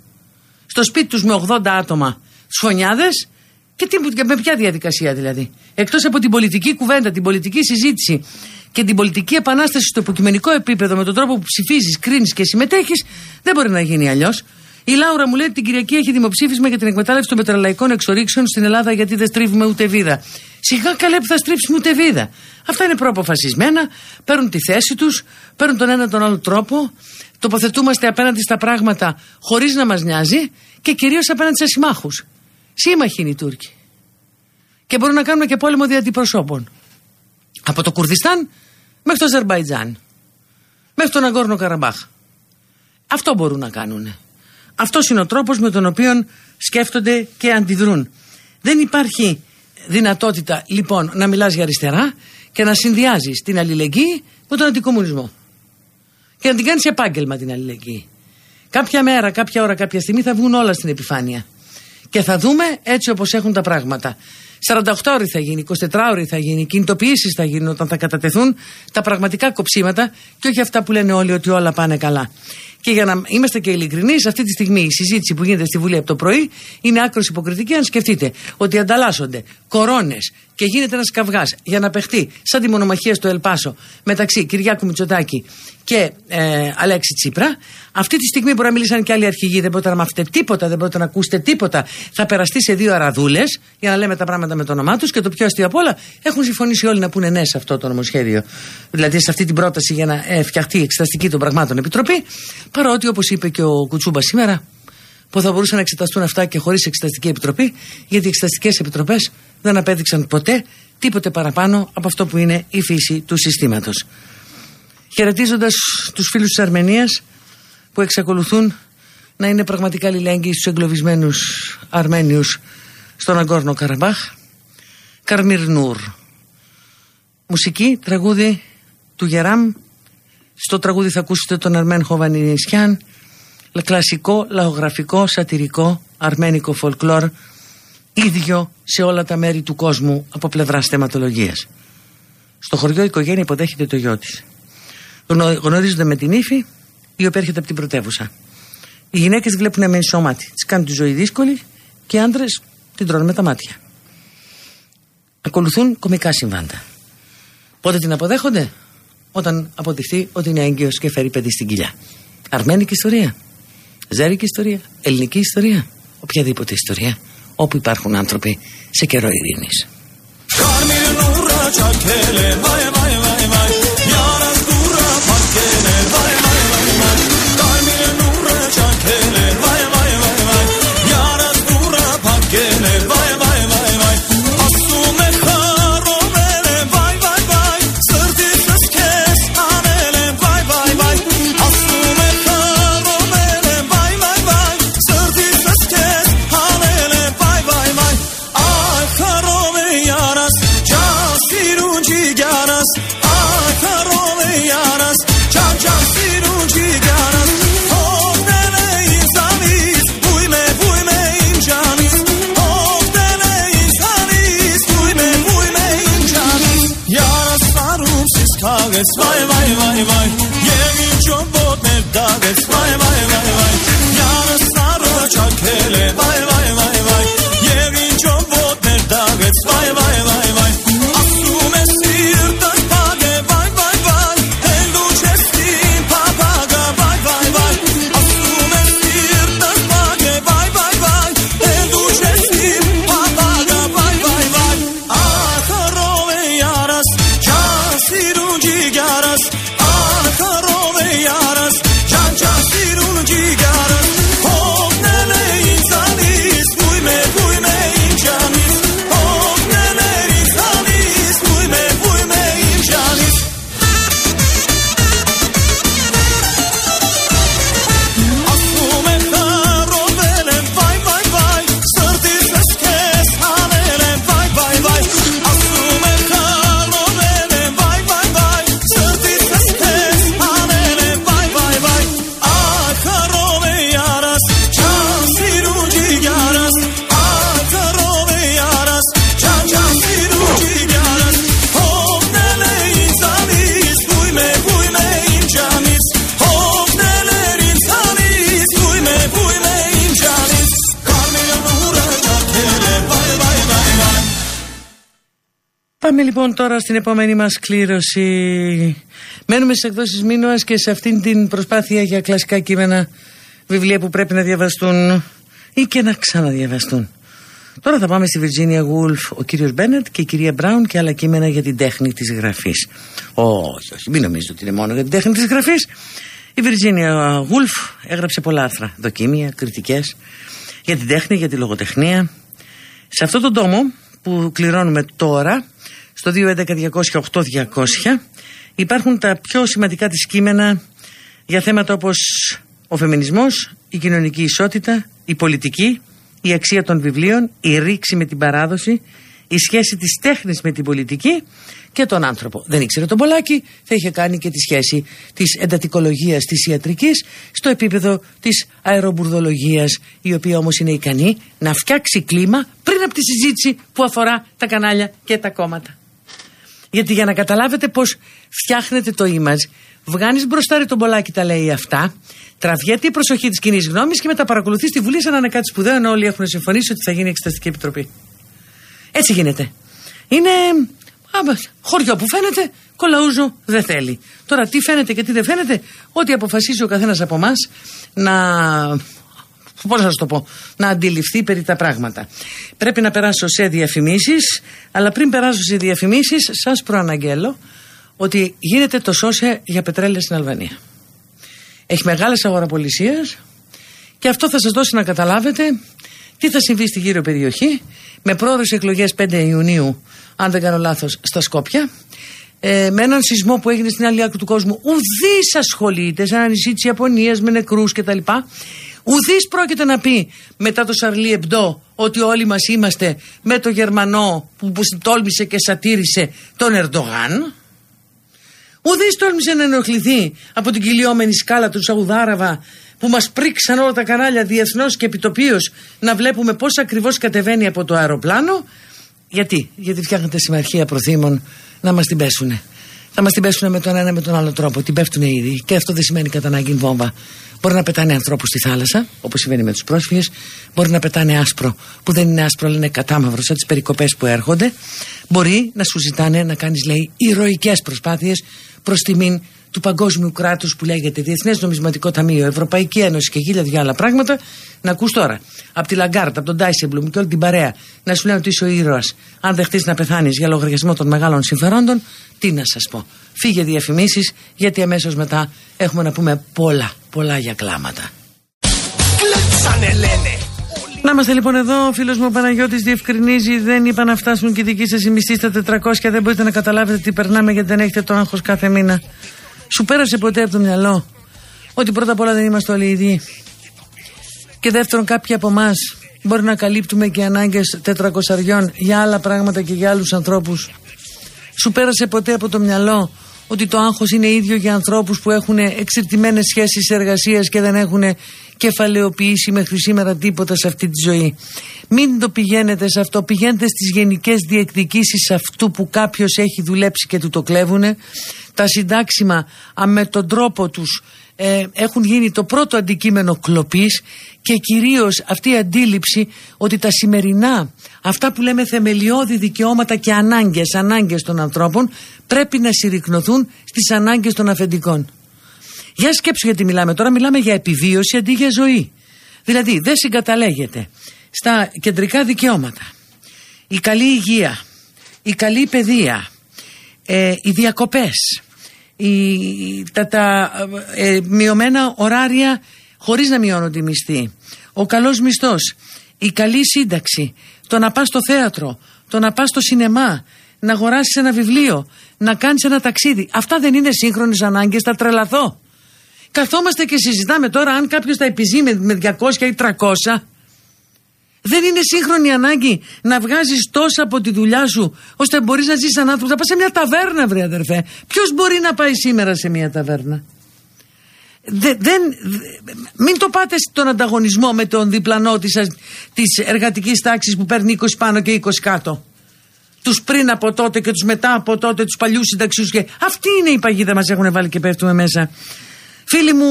στο σπίτι τους με 80 άτομα, του φωνιάδες και, τι, με ποια διαδικασία δηλαδή. Εκτός από την πολιτική κουβέντα, την πολιτική συζήτηση και την πολιτική επανάσταση στο υποκειμενικό επίπεδο με τον τρόπο που ψηφίζεις, κρίνεις και συμμετέχεις, δεν μπορεί να γίνει αλλιώς. Η Λάουρα μου λέει ότι την Κυριακή έχει δημοψήφισμα για την εκμετάλλευση των μετραλαϊκών εξορίξεων στην Ελλάδα γιατί δεν στρίβουμε ούτε βίδα. Σιγά καλέ που θα στρίψουμε ούτε βίδα. Αυτά είναι προαποφασισμένα, παίρνουν τη θέση τους, παίρνουν τον ένα τον άλλο τρόπο, τοποθετούμαστε απέναντι στα πράγματα χωρίς να μας νοιάζει και κυρίως απέναντι σε συμμάχους. Σύμμαχοι είναι οι Τούρκοι. Και μπορούν να κάνουν και πόλεμο δια αντιπροσώπων. Από το Κουρδιστάν μέχρι το Αζερμπαϊτζάν. Μέχρι τον Αγκόρνο Καραμπάχ. Αυτό μπορούν να κάνουν. Αυτός είναι ο τρόπος με τον οποίο σκέφτονται και αντιδρούν. Δεν υπάρχει δυνατότητα λοιπόν να μιλάς για αριστερά και να συνδυάζεις την αλληλεγγύη με τον αντικομουνισμό. Και να την κάνεις επάγγελμα την αλληλεγγύη. Κάποια μέρα, κάποια ώρα, κάποια στιγμή θα βγουν όλα στην επιφάνεια. Και θα δούμε έτσι όπως έχουν τα πράγματα. 48 ώρες θα γίνει, 24 ώρες θα γίνει, κινητοποιήσεις θα γίνουν όταν θα κατατεθούν τα πραγματικά κοψίματα και όχι αυτά που λένε όλοι ότι όλα πάνε καλά. Και για να είμαστε και ειλικρινείς, αυτή τη στιγμή η συζήτηση που γίνεται στη Βουλή από το πρωί είναι άκρος υποκριτική. Αν σκεφτείτε ότι ανταλλάσσονται κορώνες και γίνεται ένας καυγάς για να παιχτεί σαν τη μονομαχία στο Ελπάσο μεταξύ Κυριάκου Μητσοτάκη και ε, Αλέξη Τσίπρα. Αυτή τη στιγμή μπορεί να μιλήσαν και άλλοι αρχηγοί, δεν μπορείτε να μάθετε τίποτα, δεν μπορείτε να ακούσετε τίποτα. Θα περαστεί σε δύο αραδούλες για να λέμε τα πράγματα με το όνομά τους και το πιο αστείο απ' όλα έχουν συμφωνήσει όλοι να πούνε ναι σε αυτό το νομοσχέδιο. Δηλαδή σε αυτή την πρόταση για να ε, φτιαχτεί η Εξεταστική των Πραγμάτων Επιτροπή. Παρότι όπως είπε και ο Κουτσούμπας σήμερα, που θα μπορούσαν να εξεταστούν αυτά και χωρίς Εξεταστική Επιτροπή, γιατί οι Εξεταστικές Επιτροπές δεν απέδειξαν ποτέ τίποτε παραπάνω από αυτό που είναι η φύση του συστήματος. Χαιρετίζοντας τους φίλους της Αρμενίας που εξακολουθούν να είναι πραγματικά αλληλέγγυοι στους εγκλωβισμένους Αρμένιους στον Αγκόρνο Καραμπάχ. Καρμίρ Νούρ. Μουσική, τραγούδι του Γεράμ. Στο τραγούδι θα ακούσετε τον Αρμέν Χοβανινισιάν. Κλασικό, λαογραφικό, σατυρικό, αρμένικο φολκλόρ. Ίδιο σε όλα τα μέρη του κόσμου από πλευρά θεματολογίας. Στο χωριό η οικογένεια υποδέχεται το γιο της. Γνωρίζονται με την ύφη, η οποία έρχεται από την πρωτεύουσα. Οι γυναίκες βλέπουν με ισόματι. Της κάνουν τη ζωή δύσκολη και οι άντρες την τρώνε με τα μάτια. Ακολουθούν κομικά συμβάντα. Πότε την αποδέχονται, όταν αποδειχθεί ότι είναι έγκυος και φέρει παιδί στην κοιλιά. Αρμένικη ιστορία, ζέρικη ιστορία, ελληνική ιστορία, οποιαδήποτε ιστορία, όπου υπάρχουν άνθρωποι σε καιρό ειρήνης. Tages, vay vay vay vay. Jemi jumbo dev Tages, vay vay vay vay. Jahres naroda çakele, vay vay λοιπόν τώρα στην επόμενη μας κλήρωση. Μένουμε στις εκδόσεις Μίνωας και σε αυτήν την προσπάθεια για κλασικά κείμενα βιβλία που πρέπει να διαβαστούν ή και να ξαναδιαβαστούν. Τώρα θα πάμε στη Βιρτζίνια Γουλφ, ο κύριος Μπένετ και η κυρία Μπράουν και άλλα κείμενα για την τέχνη της γραφής. Όχι, όχι, μην νομίζετε ότι είναι μόνο για την τέχνη της γραφής. Η Βιρτζίνια Γουλφ έγραψε πολλά άρθρα, δοκίμια, κριτικές για την τέχνη, για τη λογοτεχνία. Σε αυτό τον τόμο που κληρώνουμε τώρα, στο 211-208-200, υπάρχουν τα πιο σημαντικά της κείμενα για θέματα όπως ο φεμινισμός, η κοινωνική ισότητα, η πολιτική, η αξία των βιβλίων, η ρήξη με την παράδοση, η σχέση της τέχνης με την πολιτική και τον άνθρωπο. Δεν ήξερε τον Πολάκη, θα είχε κάνει και τη σχέση της εντατικολογίας της ιατρικής στο επίπεδο της αερομπουρδολογίας η οποία όμως είναι ικανή να φτιάξει κλίμα πριν από τη συζήτηση που αφορά τα κανάλια και τα κόμματα. Γιατί για να καταλάβετε πώς φτιάχνετε το image, βγάνεις μπροστά τον Πολάκη τα λέει αυτά Τραβιέται η προσοχή της κοινής γνώμης και μετά παρακολουθείς στη Βουλή σαν να είναι κάτι σπουδαίο ενώ όλοι έχουν συμφωνήσει ότι θα γίνει εξεταστική επιτροπή. Έτσι γίνεται. Είναι χωριό που φαίνεται, κολαούζο δεν θέλει. Τώρα τι φαίνεται και τι δεν φαίνεται, ό,τι αποφασίσει ο καθένας από εμάς να. Πώς να σα το πω, να αντιληφθεί περί τα πράγματα. Πρέπει να περάσω σε διαφημίσεις, αλλά πριν περάσω σε διαφημίσεις, σας προαναγγέλω ότι γίνεται το σώσε για πετρέλαια στην Αλβανία. Έχει μεγάλες αγοραπολισίες και αυτό θα σας δώσει να καταλάβετε τι θα συμβεί στη γύρω περιοχή με πρόορες εκλογές 5 Ιουνίου αν δεν κάνω λάθος στα Σκόπια ε, με έναν σεισμό που έγινε στην άλλη άκρη του κόσμου. Ουδής ασχολείται σε ένα νησί της Ιαπωνίας με νεκρούς κτλ Ουδής πρόκειται να πει μετά το Σαρλί Εμπντό ότι όλοι μας είμαστε με το Γερμανό που, που τόλμησε και σατήρισε τον Ερντογάν Ουδής τόλμησε να ενοχληθεί από την κυλιόμενη σκάλα του Σαουδάραβα που μας πρίξαν όλα τα κανάλια διεθνώς και επιτοπίως να βλέπουμε πώς ακριβώς κατεβαίνει από το αεροπλάνο. Γιατί, γιατί φτιάχνετε συμμαχία προθήμων να μας την πέσουνε. Θα μας την πέσουν με τον ένα με τον άλλο τρόπο. Την πέφτουν ήδη. Και αυτό δεν σημαίνει κατά ανάγκη βόμβα. Μπορεί να πετάνε ανθρώπους στη θάλασσα, όπως συμβαίνει με τους πρόσφυγες. Μπορεί να πετάνε άσπρο, που δεν είναι άσπρο, αλλά είναι κατάμαυρο, σαν τις περικοπές που έρχονται. Μπορεί να σου ζητάνε να κάνεις, λέει, ηρωικές προσπάθειες προς τιμήν του παγκόσμιου κράτους που λέγεται Διεθνές Νομισματικό Ταμείο, Ευρωπαϊκή Ένωση και χίλια δυο άλλα πράγματα, να ακούς τώρα από τη Λαγκάρτα, από τον Τάισεμπλουμ και όλη την παρέα να σου λένε ότι είσαι ο ήρωας. Αν δεχτεί να πεθάνεις για λογαριασμό των μεγάλων συμφερόντων, τι να σας πω. Φύγε διαφημίσεις, γιατί αμέσως μετά έχουμε να πούμε πολλά, πολλά για κλάματα. Να είμαστε λοιπόν εδώ. Ο φίλος μου ο Παναγιώτης διευκρινίζει: Δεν είπα να φτάσουν και οι δικοί σας οι μισθοί στα 400 και δεν μπορείτε να καταλάβετε τι περνάμε γιατί δεν έχετε το άγχος κάθε μήνα. Σου πέρασε ποτέ από το μυαλό ότι πρώτα απ' όλα δεν είμαστε όλοι ίδιοι; Και δεύτερον, κάποιοι από εμάς μπορεί να καλύπτουμε και ανάγκες 400 για άλλα πράγματα και για άλλους ανθρώπους. Σου πέρασε ποτέ από το μυαλό ότι το άγχος είναι ίδιο για ανθρώπους που έχουν εξερτημένες σχέσεις εργασίας και δεν έχουν κεφαλαιοποιήσει μέχρι σήμερα τίποτα σε αυτή τη ζωή. Μην το πηγαίνετε σε αυτό, πηγαίνετε στις γενικές διεκδικήσεις αυτού που κάποιος έχει δουλέψει και του το κλέβουνε. Τα συντάξιμα με τον τρόπο τους ε, έχουν γίνει το πρώτο αντικείμενο κλοπής και κυρίως αυτή η αντίληψη ότι τα σημερινά αυτά που λέμε θεμελιώδη δικαιώματα και ανάγκες, ανάγκες των ανθρώπων πρέπει να συρρυκνωθούν στις ανάγκες των αφεντικών. Για σκέψου γιατί μιλάμε τώρα, μιλάμε για επιβίωση αντί για ζωή. Δηλαδή δεν συγκαταλέγεται στα κεντρικά δικαιώματα η καλή υγεία, η καλή παιδεία, ε, οι διακοπές, η, τα, τα ε, μειωμένα ωράρια χωρίς να μειώνονται οι μισθοί, ο καλός μισθός, η καλή σύνταξη, το να πας στο θέατρο, το να πας στο σινεμά, να αγοράσεις ένα βιβλίο, να κάνεις ένα ταξίδι. Αυτά δεν είναι σύγχρονες ανάγκες, θα τρελαθώ. Καθόμαστε και συζητάμε τώρα αν κάποιος θα επιζεί με 200 ή 300. Δεν είναι σύγχρονη ανάγκη να βγάζεις τόσα από τη δουλειά σου ώστε να μπορείς να ζεις σαν άνθρωπος. Θα πας σε μια ταβέρνα, βρε αδερφέ. Ποιος μπορεί να πάει σήμερα σε μια ταβέρνα; Δεν, δεν, μην το πάτε στον ανταγωνισμό με τον διπλανό της της εργατικής τάξης που παίρνει 20 πάνω και 20 κάτω. Τους πριν από τότε και τους μετά από τότε, τους παλιούς συνταξιού. Αυτή είναι η παγίδα μας έχουν βάλει και πέφτουμε μέσα. Φίλοι μου,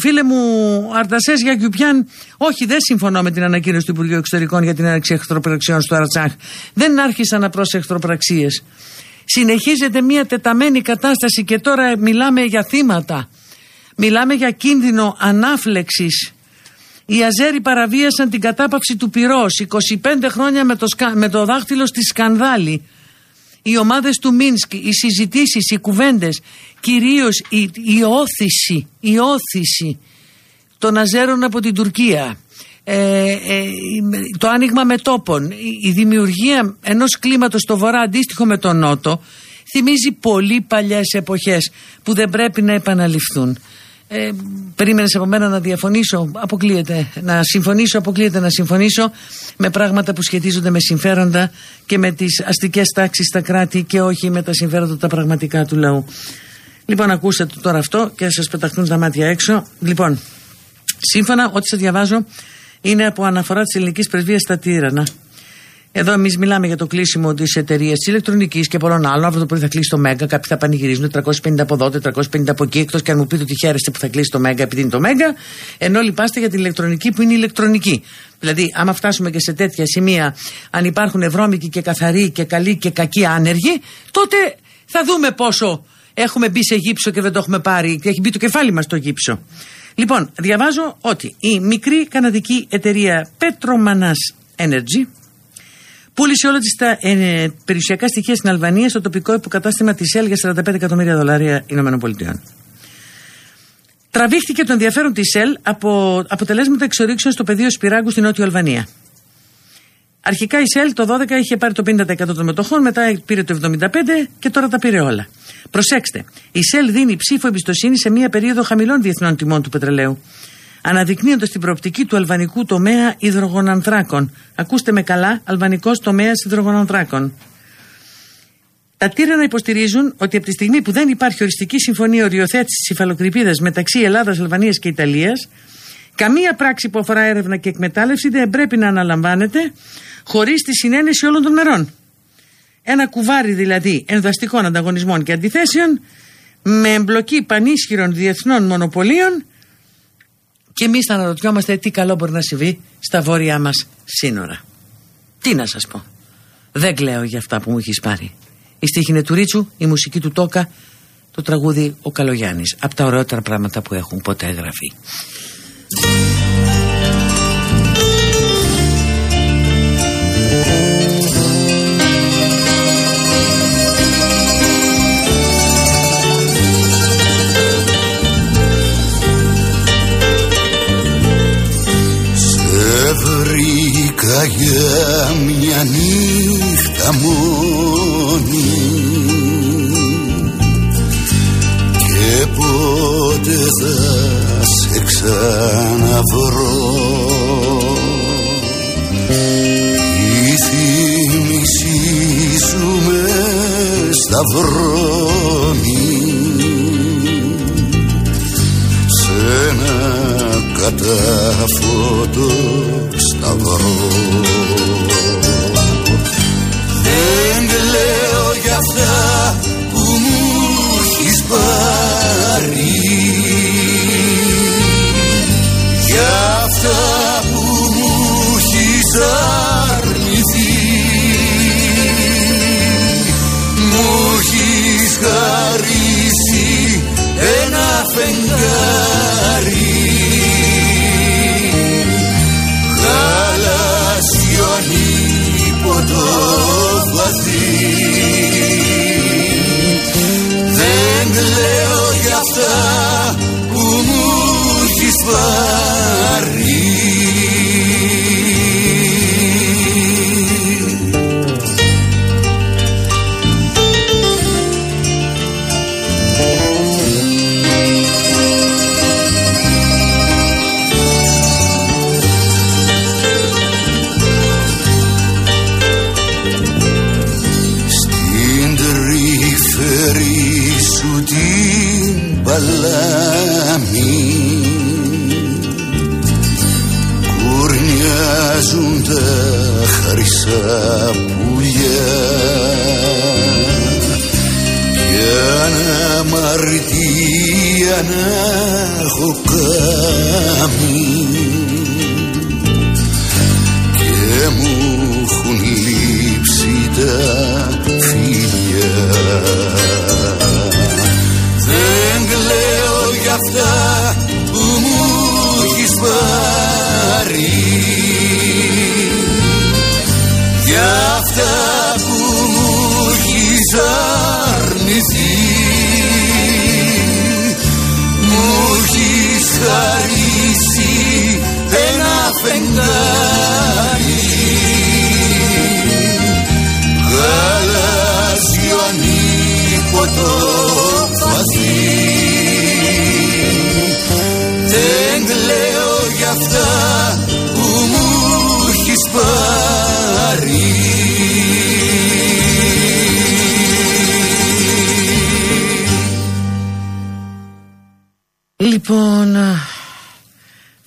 φίλε μου Αρτασές για Κιουπιάν, όχι δεν συμφωνώ με την ανακοίνωση του Υπουργείου Εξωτερικών για την έναρξη εχθροπραξιών στο Αρτσάχ. Δεν άρχισαν να προς εχθροπραξίες. Συνεχίζεται μια τεταμένη κατάσταση και τώρα μιλάμε για θύματα. Μιλάμε για κίνδυνο ανάφλεξης. Οι Αζέροι παραβίασαν την κατάπαυση του πυρός 25 χρόνια με το, με το δάχτυλο στη σκανδάλη οι ομάδες του Μίνσκ, οι συζητήσεις, οι κουβέντες, κυρίως η, η όθηση, η όθηση των Αζέρων από την Τουρκία, ε, ε, το άνοιγμα μετόπων, η, η δημιουργία ενός κλίματος στο βορρά αντίστοιχο με τον νότο, θυμίζει πολύ παλιές εποχές που δεν πρέπει να επαναληφθούν. Ε, Περίμενες από μένα να διαφωνήσω, αποκλείεται. Να συμφωνήσω, αποκλείεται να συμφωνήσω με πράγματα που σχετίζονται με συμφέροντα και με τις αστικές τάξεις στα κράτη και όχι με τα συμφέροντα τα πραγματικά του λαού. Λοιπόν, ακούσατε τώρα αυτό και σας πεταχτούν τα μάτια έξω. Λοιπόν, σύμφωνα, ό,τι σας διαβάζω είναι από αναφορά της ελληνικής πρεσβείας στα Τύρανα. Εδώ εμείς μιλάμε για το κλείσιμο της εταιρείας της ηλεκτρονικής και πολλών άλλων. Αυτό το πρωί θα κλείσει το Μέγκα. Κάποιοι θα πανηγυρίζουν 450 από εδώ, 450 από εκεί. Εκτός και αν μου πείτε ότι χαίρεστε που θα κλείσει το Μέγκα επειδή είναι το Μέγκα. Ενώ λυπάστε για την ηλεκτρονική που είναι ηλεκτρονική. Δηλαδή, άμα φτάσουμε και σε τέτοια σημεία, αν υπάρχουν βρώμικοι και καθαροί και καλοί και κακοί άνεργοι, τότε θα δούμε πόσο έχουμε μπει σε γύψο και δεν το έχουμε πάρει και έχει μπει το κεφάλι μας το γύψο. Λοιπόν, διαβάζω ότι η μικρή καναδική εταιρεία Petromanas Energy Πούλησε όλα τη τα ε, περιουσιακά στοιχεία στην Αλβανία στο τοπικό υποκατάστημα της ΕΛ για 45 εκατομμύρια δολάρια ΗΠΑ. Τραβήχτηκε το ενδιαφέρον της ΕΛ από αποτελέσματα εξορίξεων στο πεδίο Σπυράγκου στην Νότια Αλβανία. Αρχικά η ΣΕΛ το 12 είχε πάρει το 50% των μετοχών, μετά πήρε το 75% και τώρα τα πήρε όλα. Προσέξτε, η ΣΕΛ δίνει ψήφο εμπιστοσύνη σε μια περίοδο χαμηλών διεθνών τιμών του πετρελαίου αναδεικνύοντας την προοπτική του αλβανικού τομέα υδρογονανθράκων. Ακούστε με καλά, αλβανικός τομέας υδρογονανθράκων. Τα τύρανα υποστηρίζουν ότι από τη στιγμή που δεν υπάρχει οριστική συμφωνία οριοθέτησης της υφαλοκρηπίδας μεταξύ Ελλάδας, Αλβανίας και Ιταλίας, καμία πράξη που αφορά έρευνα και εκμετάλλευση δεν πρέπει να αναλαμβάνεται χωρίς τη συνένεση όλων των μερών. Ένα κουβάρι δηλαδή ενδαστικών ανταγωνισμών και αντιθέσεων με εμπλοκή πανίσχυρων διεθνών μονοπωλίων και εμείς θα αναρωτιόμαστε τι καλό μπορεί να συμβεί στα βόρειά μας σύνορα. Τι να σας πω. Δεν κλαίω για αυτά που μου έχεις πάρει. Η στίχη είναι του Ρίτσου, η μουσική του Τόκα, το τραγούδι ο Καλογιάννης. Από τα ωραιότερα πράγματα που έχουν ποτέ γραφεί. Βρήκα για μια νύχτα μόνη και πότε θα σε ξαναβρω η θύμησή σου με σταυρώνει σε ένα κατάφωτο σταυρό Δεν λέω για αυτά που μου έχεις πάρει. Για αυτά που μου έχεις αρνηθεί. Μου έχεις χαρίσει ένα φεγγάρι Δεν τα χρυσά πουλιά. Και αναμαρτία για να έχω κάνει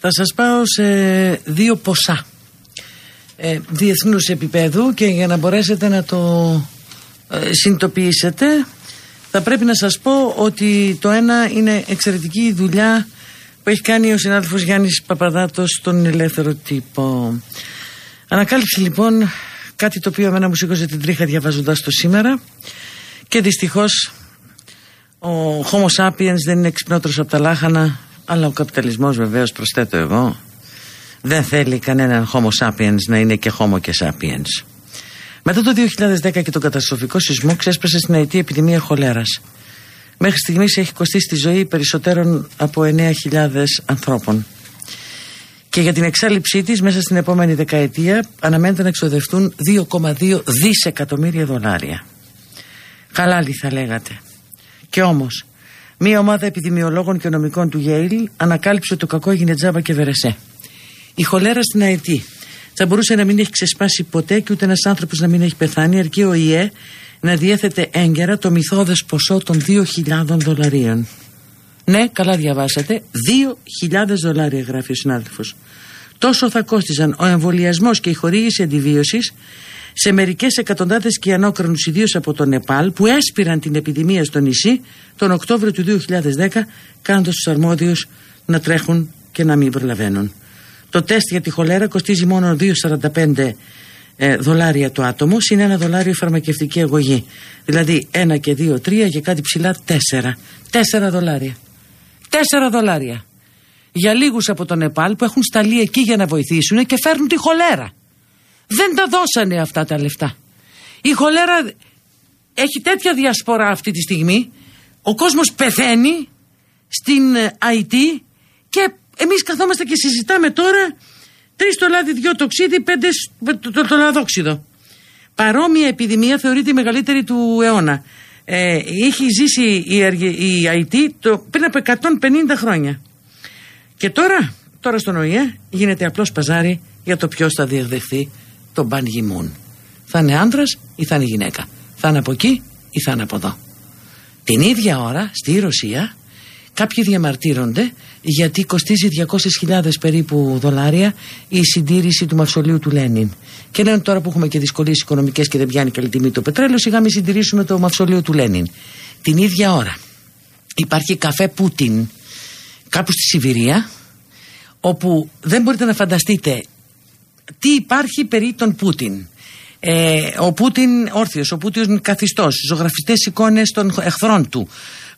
θα σας πάω σε δύο ποσά ε, διεθνούς επίπεδου και για να μπορέσετε να το ε, συνειδητοποιήσετε θα πρέπει να σας πω ότι το ένα είναι εξαιρετική η δουλειά που έχει κάνει ο συνάδελφος Γιάννης Παπαδάτος στον ελεύθερο τύπο. Ανακάλυψε λοιπόν κάτι το οποίο εμένα μου σήκωσε την τρίχα διαβάζοντας το σήμερα και δυστυχώς ο Homo sapiens δεν είναι εξυπνότερος από τα λάχανα αλλά ο καπιταλισμός βεβαίως προσθέτω εγώ δεν θέλει κανέναν Homo sapiens να είναι και Homo και sapiens. Μετά το 2010 και τον καταστροφικό σεισμό ξέσπασε στην Αιτή επιδημία χολέρας. Μέχρι στιγμής έχει κοστίσει τη ζωή περισσότερων από 9.000 ανθρώπων. Και για την εξάλληψή της μέσα στην επόμενη δεκαετία αναμένεται να εξοδευτούν 2,2 δισεκατομμύρια δολάρια. Χαλάλι θα λέγατε. Και όμως, μία ομάδα επιδημιολόγων και νομικών του Yale ανακάλυψε ότι το κακός έγινε τζάμπα και βερεσέ. Η χολέρα στην Αετή θα μπορούσε να μην έχει ξεσπάσει ποτέ και ούτε ένας άνθρωπος να μην έχει πεθάνει αρκεί ο ΙΕ να διέθετε έγκαιρα το μυθώδες ποσό των 2.000 δολαρίων. Ναι, καλά διαβάσατε. 2.000 δολάρια γράφει ο συνάδελφος. Τόσο θα κόστιζαν ο εμβολιασμός και η χορήγηση αντιβίωσης σε μερικές εκατοντάδες κυανόκρανου, ιδίως από το Νεπάλ, που έσπηραν την επιδημία στο νησί τον Οκτώβριο του 2010, κάνοντας τους αρμόδιους να τρέχουν και να μην προλαβαίνουν. Το τεστ για τη χολέρα κοστίζει μόνο 2,45 ε, δολάρια το άτομο, συν ένα δολάριο φαρμακευτική αγωγή. Δηλαδή ένα και δύο, τρία και κάτι ψηλά τέσσερα. Τέσσερα δολάρια. Τέσσερα δολάρια. Για λίγους από το Νεπάλ που έχουν σταλεί εκεί για να βοηθήσουν και φέρνουν τη χολέρα. Δεν τα δώσανε αυτά τα λεφτά. Η χολέρα έχει τέτοια διασπορά αυτή τη στιγμή. Ο κόσμος πεθαίνει στην IT και εμείς καθόμαστε και συζητάμε τώρα τρεις το λάδι, δυο το ξύδι, πέντε σ- το, το, το λαδόξιδο. Παρόμοια επιδημία θεωρείται η μεγαλύτερη του αιώνα. Ε, είχε ζήσει η, αργε- η IT το, πριν από 150 χρόνια. Και τώρα, τώρα στον ΟΗΕ γίνεται απλώς παζάρι για το ποιος θα διαδεχθεί τον Μπαν Γιμούν. Θα είναι άντρας ή θα είναι γυναίκα. Θα είναι από εκεί ή θα είναι από εδώ. Την ίδια ώρα στη Ρωσία κάποιοι διαμαρτύρονται γιατί κοστίζει 200.000 περίπου δολάρια η συντήρηση του μαυσολίου του Λένιν. Και λένε τώρα που έχουμε και δυσκολίες οικονομικές και δεν πιάνει καλή τιμή το πετρέλαιο, σιγά μην συντηρήσουμε το μαυσολείο του Λένιν. Την ίδια ώρα υπάρχει καφέ Πούτιν κάπου στη Σιβηρία, όπου δεν μπορείτε να φανταστείτε τι υπάρχει περί τον Πούτιν. Ε, ο Πούτιν όρθιος, ο Πούτιν καθιστός, ζωγραφιστές εικόνες των εχθρών του.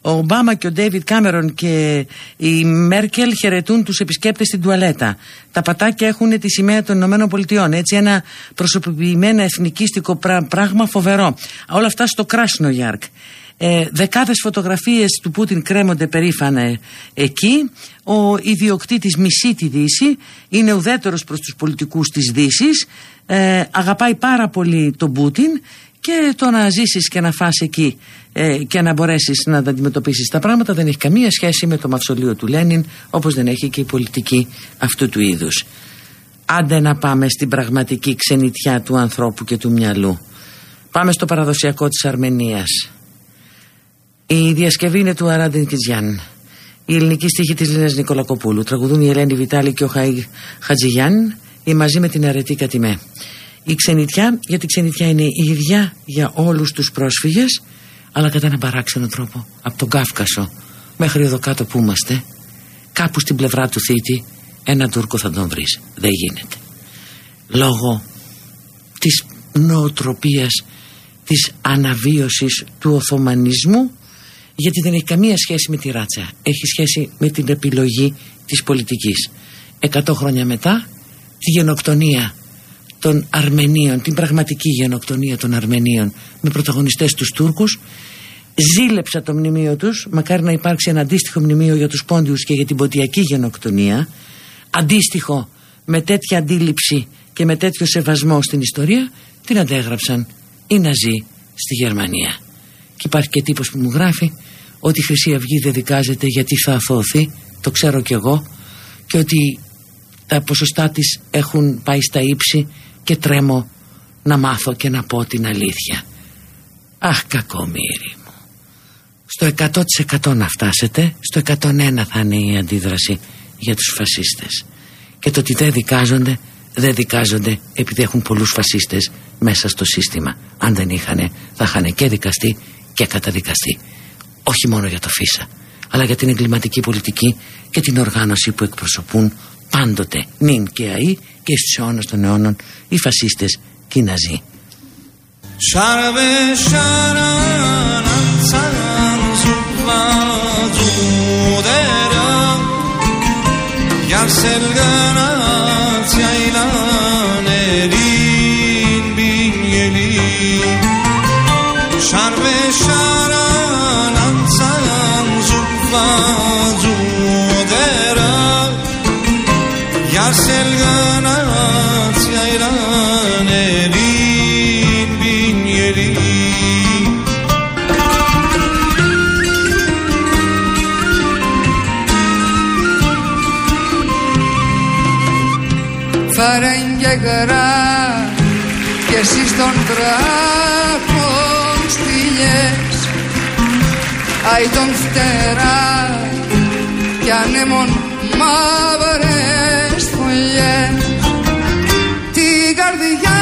Ο Ομπάμα και ο Ντέιβιτ Κάμερον και η Μέρκελ χαιρετούν τους επισκέπτες στην τουαλέτα. Τα πατάκια έχουν τη σημαία των Ηνωμένων Πολιτειών. Έτσι ένα προσωποποιημένο εθνικίστικο πρά- πράγμα φοβερό. Όλα αυτά στο Κράσινο Γιάρκ. Ε, δεκάδες φωτογραφίες του Πούτιν κρέμονται περήφανα ε, εκεί. Ο ιδιοκτήτης μισεί τη Δύση, είναι ουδέτερος προς τους πολιτικούς της Δύσης, ε, αγαπάει πάρα πολύ τον Πούτιν και το να ζήσεις και να φας εκεί ε, και να μπορέσεις να τα αντιμετωπίσεις τα πράγματα δεν έχει καμία σχέση με το μαυσολείο του Λένιν όπως δεν έχει και η πολιτική αυτού του είδους. Άντε να πάμε στην πραγματική ξενιτιά του ανθρώπου και του μυαλού. Πάμε στο παραδοσιακό της Αρμενίας. Η διασκευή είναι του Αράντιν Κιτζιάν. Η ελληνική στίχη της Λίνας Νικολακοπούλου. Τραγουδούν η Ελένη Βιτάλη και ο Χαϊ Χατζηγιάν ή μαζί με την αρετή Κατημέ. Η ξενιτιά, γιατί η ξενιτιά είναι η ίδια για όλους τους πρόσφυγες, αλλά κατά έναν παράξενο τρόπο, από τον Κάφκασο, μέχρι εδώ κάτω που είμαστε κάπου στην πλευρά του θήτη ένα Τούρκο θα τον βρεις δεν γίνεται λόγω της νοοτροπίας της αναβίωσης του Οθωμανισμού γιατί δεν έχει καμία σχέση με τη ράτσα. Έχει σχέση με την επιλογή της πολιτικής. Εκατό χρόνια μετά τη γενοκτονία των Αρμενίων την πραγματική γενοκτονία των Αρμενίων με πρωταγωνιστές τους Τούρκους ζήλεψα το μνημείο τους μακάρι να υπάρξει ένα αντίστοιχο μνημείο για τους Πόντιους και για την ποτιακή γενοκτονία αντίστοιχο με τέτοια αντίληψη και με τέτοιο σεβασμό στην ιστορία την αντέγραψαν οι Ναζί στη Γερμανία. Και υπάρχει και τύπος που μου γράφει ότι η Χρυσή Αυγή δεν δικάζεται γιατί θα αθώθει το ξέρω κι εγώ. Και ότι τα ποσοστά της έχουν πάει στα ύψη και τρέμω να μάθω και να πω την αλήθεια. Αχ κακομύρι μου. Στο 100% να φτάσετε στο 101 θα είναι η αντίδραση για τους φασίστες. Και το ότι δεν δικάζονται δεν δικάζονται επειδή έχουν πολλούς φασίστες μέσα στο σύστημα. Αν δεν είχαν θα είχαν και δικαστεί και καταδικαστεί όχι μόνο για το φύσα αλλά για την εγκληματική πολιτική και την οργάνωση που εκπροσωπούν πάντοτε νυν και αή και στους αιώνες των αιώνων οι φασίστες και οι Ναζί. Γρά και εσύ των δράκων σπηλιές Αϊ τον φτερά κι ανέμον μαύρες φωλιές. Την καρδιά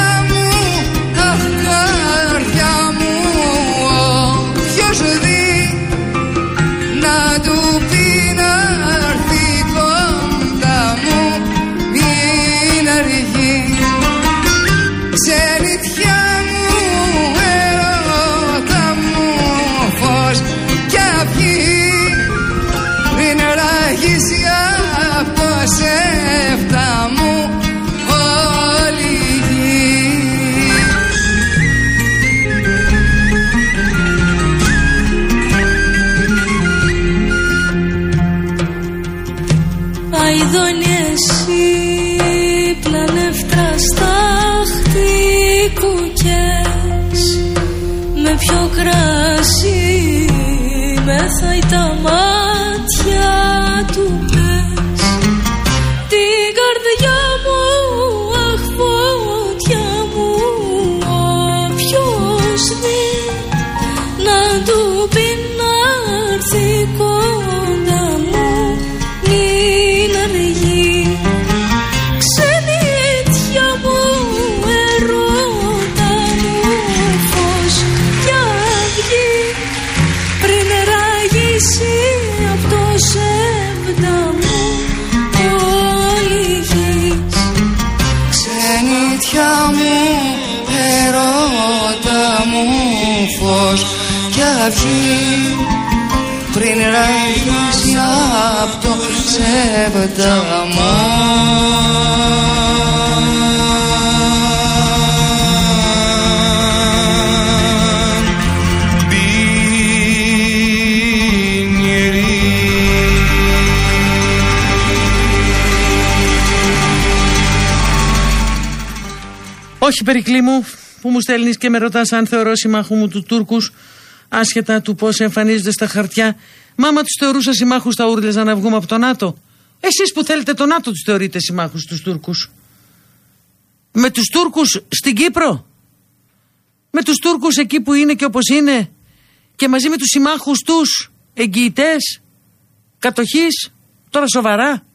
απ' το σεφτά μου όλη η γη. Αιδόνι εσύ πλανεύτρα στάχτη κουκιές Με πιο κρασί αυγή πριν ράγισει απ' το σέβτα μου Όχι Περικλή μου που μου στέλνεις και με ρωτάς αν θεωρώ συμμάχου μου τους Τούρκους άσχετα του πώς εμφανίζονται στα χαρτιά. Μάμα τους θεωρούσα συμμάχους θα ούρλιαζα να βγούμε από το ΝΑΤΟ. Εσείς που θέλετε το ΝΑΤΟ τους θεωρείτε συμμάχους τους Τούρκους. Με τους Τούρκους στην Κύπρο. Με τους Τούρκους εκεί που είναι και όπως είναι. Και μαζί με τους συμμάχους τους εγγυητές κατοχής. Τώρα σοβαρά.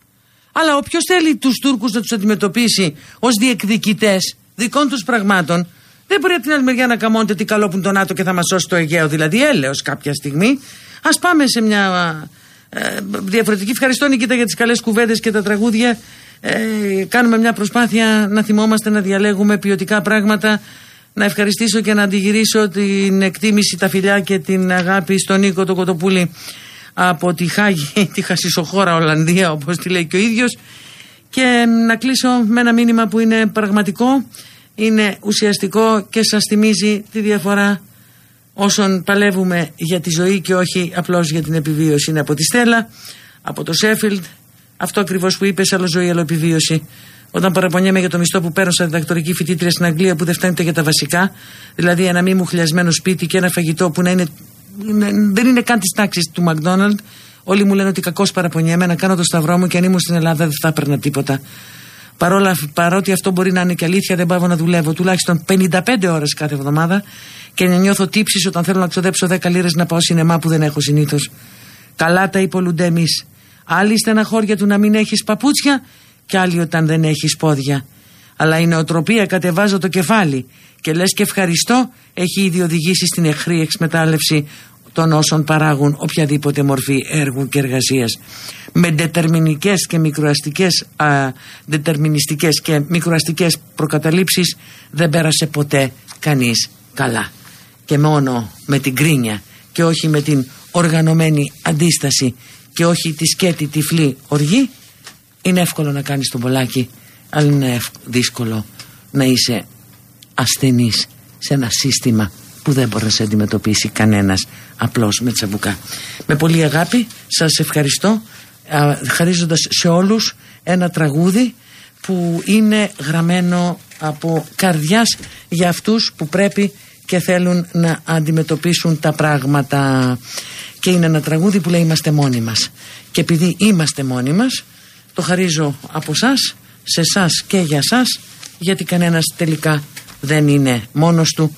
Αλλά όποιος θέλει τους Τούρκους να τους αντιμετωπίσει ως διεκδικητές δικών τους πραγμάτων, δεν μπορεί από την άλλη μεριά να καμώνεται τι καλό που είναι το ΝΑΤΟ και θα μας σώσει το Αιγαίο. Δηλαδή, έλεος κάποια στιγμή. Α πάμε σε μια ε, διαφορετική. Ευχαριστώ Νικήτα για τις καλές κουβέντες και τα τραγούδια. Ε, κάνουμε μια προσπάθεια να θυμόμαστε να διαλέγουμε ποιοτικά πράγματα. Να ευχαριστήσω και να αντιγυρίσω την εκτίμηση, τα φιλιά και την αγάπη στον Νίκο το Κοτοπούλη από τη Χάγη, τη Χασισοχώρα Ολλανδία όπως τη λέει και ο ίδιος και να κλείσω με ένα μήνυμα που είναι πραγματικό, είναι ουσιαστικό και σας θυμίζει τη διαφορά όσων παλεύουμε για τη ζωή και όχι απλώς για την επιβίωση. Είναι από τη Στέλλα, από το Σέφιλντ, αυτό ακριβώς που είπες, άλλο ζωή, άλλο επιβίωση. Όταν παραπονιέμαι για το μισθό που παίρνω σαν διδακτορική φοιτήτρια στην Αγγλία που δεν φτάνει για τα βασικά, δηλαδή ένα μη μου χλιασμένο σπίτι και ένα φαγητό που να είναι, δεν είναι καν της τάξης του McDonald's, όλοι μου λένε ότι κακώς παραπονιέμαι να κάνω το σταυρό μου και αν ήμουν στην Ελλάδα δεν θα έπαιρνα τίποτα. Παρόλα, παρότι αυτό μπορεί να είναι και αλήθεια, δεν πάω να δουλεύω τουλάχιστον 55 ώρες κάθε εβδομάδα και να νιώθω τύψεις όταν θέλω να ξοδέψω 10 λίρες να πάω σινεμά που δεν έχω συνήθως. Καλά τα είπε ο Λουντέμι. Άλλοι στεναχώρια του να μην έχεις παπούτσια και άλλοι όταν δεν έχεις πόδια. Αλλά η νοοτροπία κατεβάζω το κεφάλι και λες και ευχαριστώ έχει ήδη οδηγήσει στην εχθρή εξμετάλλευση των όσων παράγουν οποιαδήποτε μορφή έργου και εργασίας. Με δετερμινικές και μικροαστικές α, δετερμινιστικές και μικροαστικές προκαταλήψεις δεν πέρασε ποτέ κανείς καλά. Και μόνο με την κρίνια και όχι με την οργανωμένη αντίσταση και όχι τη σκέτη τυφλή οργή είναι εύκολο να κάνεις τον πολλάκι αλλά είναι δύσκολο να είσαι ασθενής σε ένα σύστημα που δεν μπορεί να σε αντιμετωπίσει κανένας απλώς με τσαμπουκά. Με πολύ αγάπη σας ευχαριστώ χαρίζοντας σε όλους ένα τραγούδι που είναι γραμμένο από καρδιάς για αυτούς που πρέπει και θέλουν να αντιμετωπίσουν τα πράγματα. Και είναι ένα τραγούδι που λέει είμαστε μόνοι μας και επειδή είμαστε μόνοι μας το χαρίζω από εσά, σε εσά και για σας γιατί κανένας τελικά δεν είναι μόνος του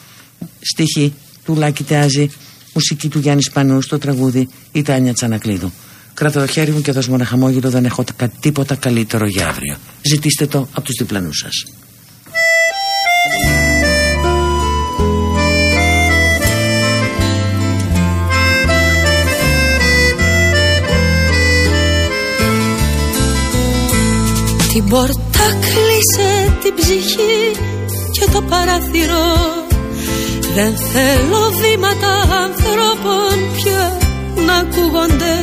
στίχη του Λάκη Τεάζη μουσική του Γιάννη Σπανού στο τραγούδι η Τάνια Τσανακλείδου Κράτα το χέρι μου και δώσ' μου ένα χαμόγελο δεν έχω τίποτα καλύτερο για αύριο. Ζητήστε το από τους διπλανούς σας. Την πόρτα κλείσε την ψυχή και το παραθυρό Δεν θέλω βήματα ανθρώπων πια να ακούγονται.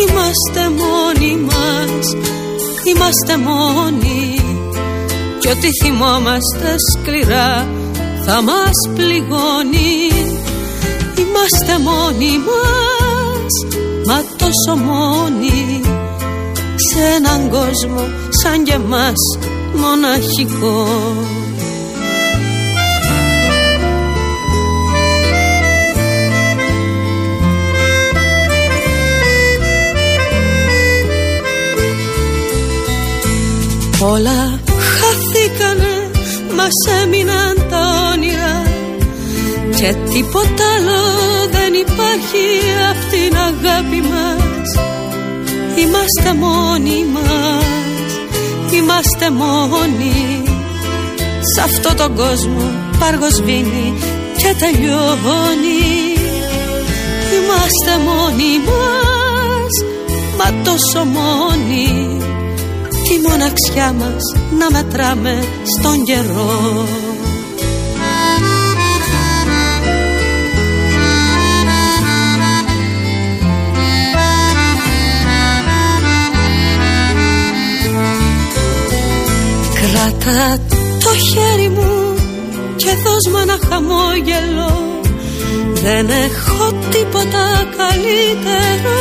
Είμαστε μόνοι μας, είμαστε μόνοι. Κι ό,τι θυμόμαστε σκληρά θα μας πληγώνει. Είμαστε μόνοι μας, μα τόσο μόνοι. Σε έναν κόσμο σαν και εμάς μοναχικό Όλα χαθήκανε, μας έμειναν τα όνειρα. Και τίποτα άλλο δεν υπάρχει αυτήν την αγάπη μας. Είμαστε μόνοι μας, είμαστε μόνοι. Σ' αυτό τον κόσμο παργοσβήνει και τελειώνει. Είμαστε μόνοι μας, μα τόσο μόνοι Τη μοναξιά μας να μετράμε στον καιρό. Κράτα το χέρι μου και δώσ' μου ένα χαμόγελο. Δεν έχω τίποτα καλύτερο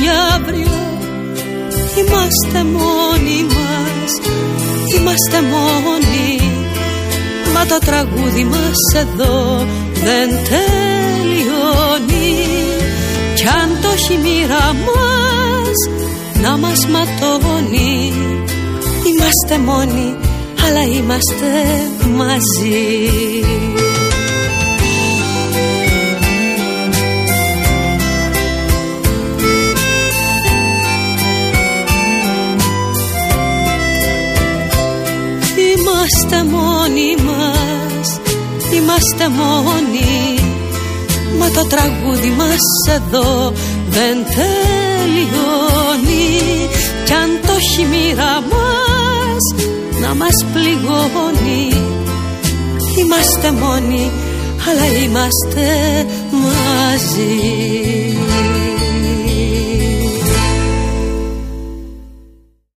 για αύριο Είμαστε μόνοι μας, είμαστε μόνοι. Μα το τραγούδι μας εδώ δεν τελειώνει. Κι αν το έχει μοίρα μας να μας ματώνει. Είμαστε μόνοι αλλά είμαστε μαζί είμαστε μόνοι. Μα το τραγούδι μας εδώ δεν τελειώνει. Κι αν το έχει μοίρα μας να μας πληγώνει. Είμαστε μόνοι αλλά είμαστε μαζί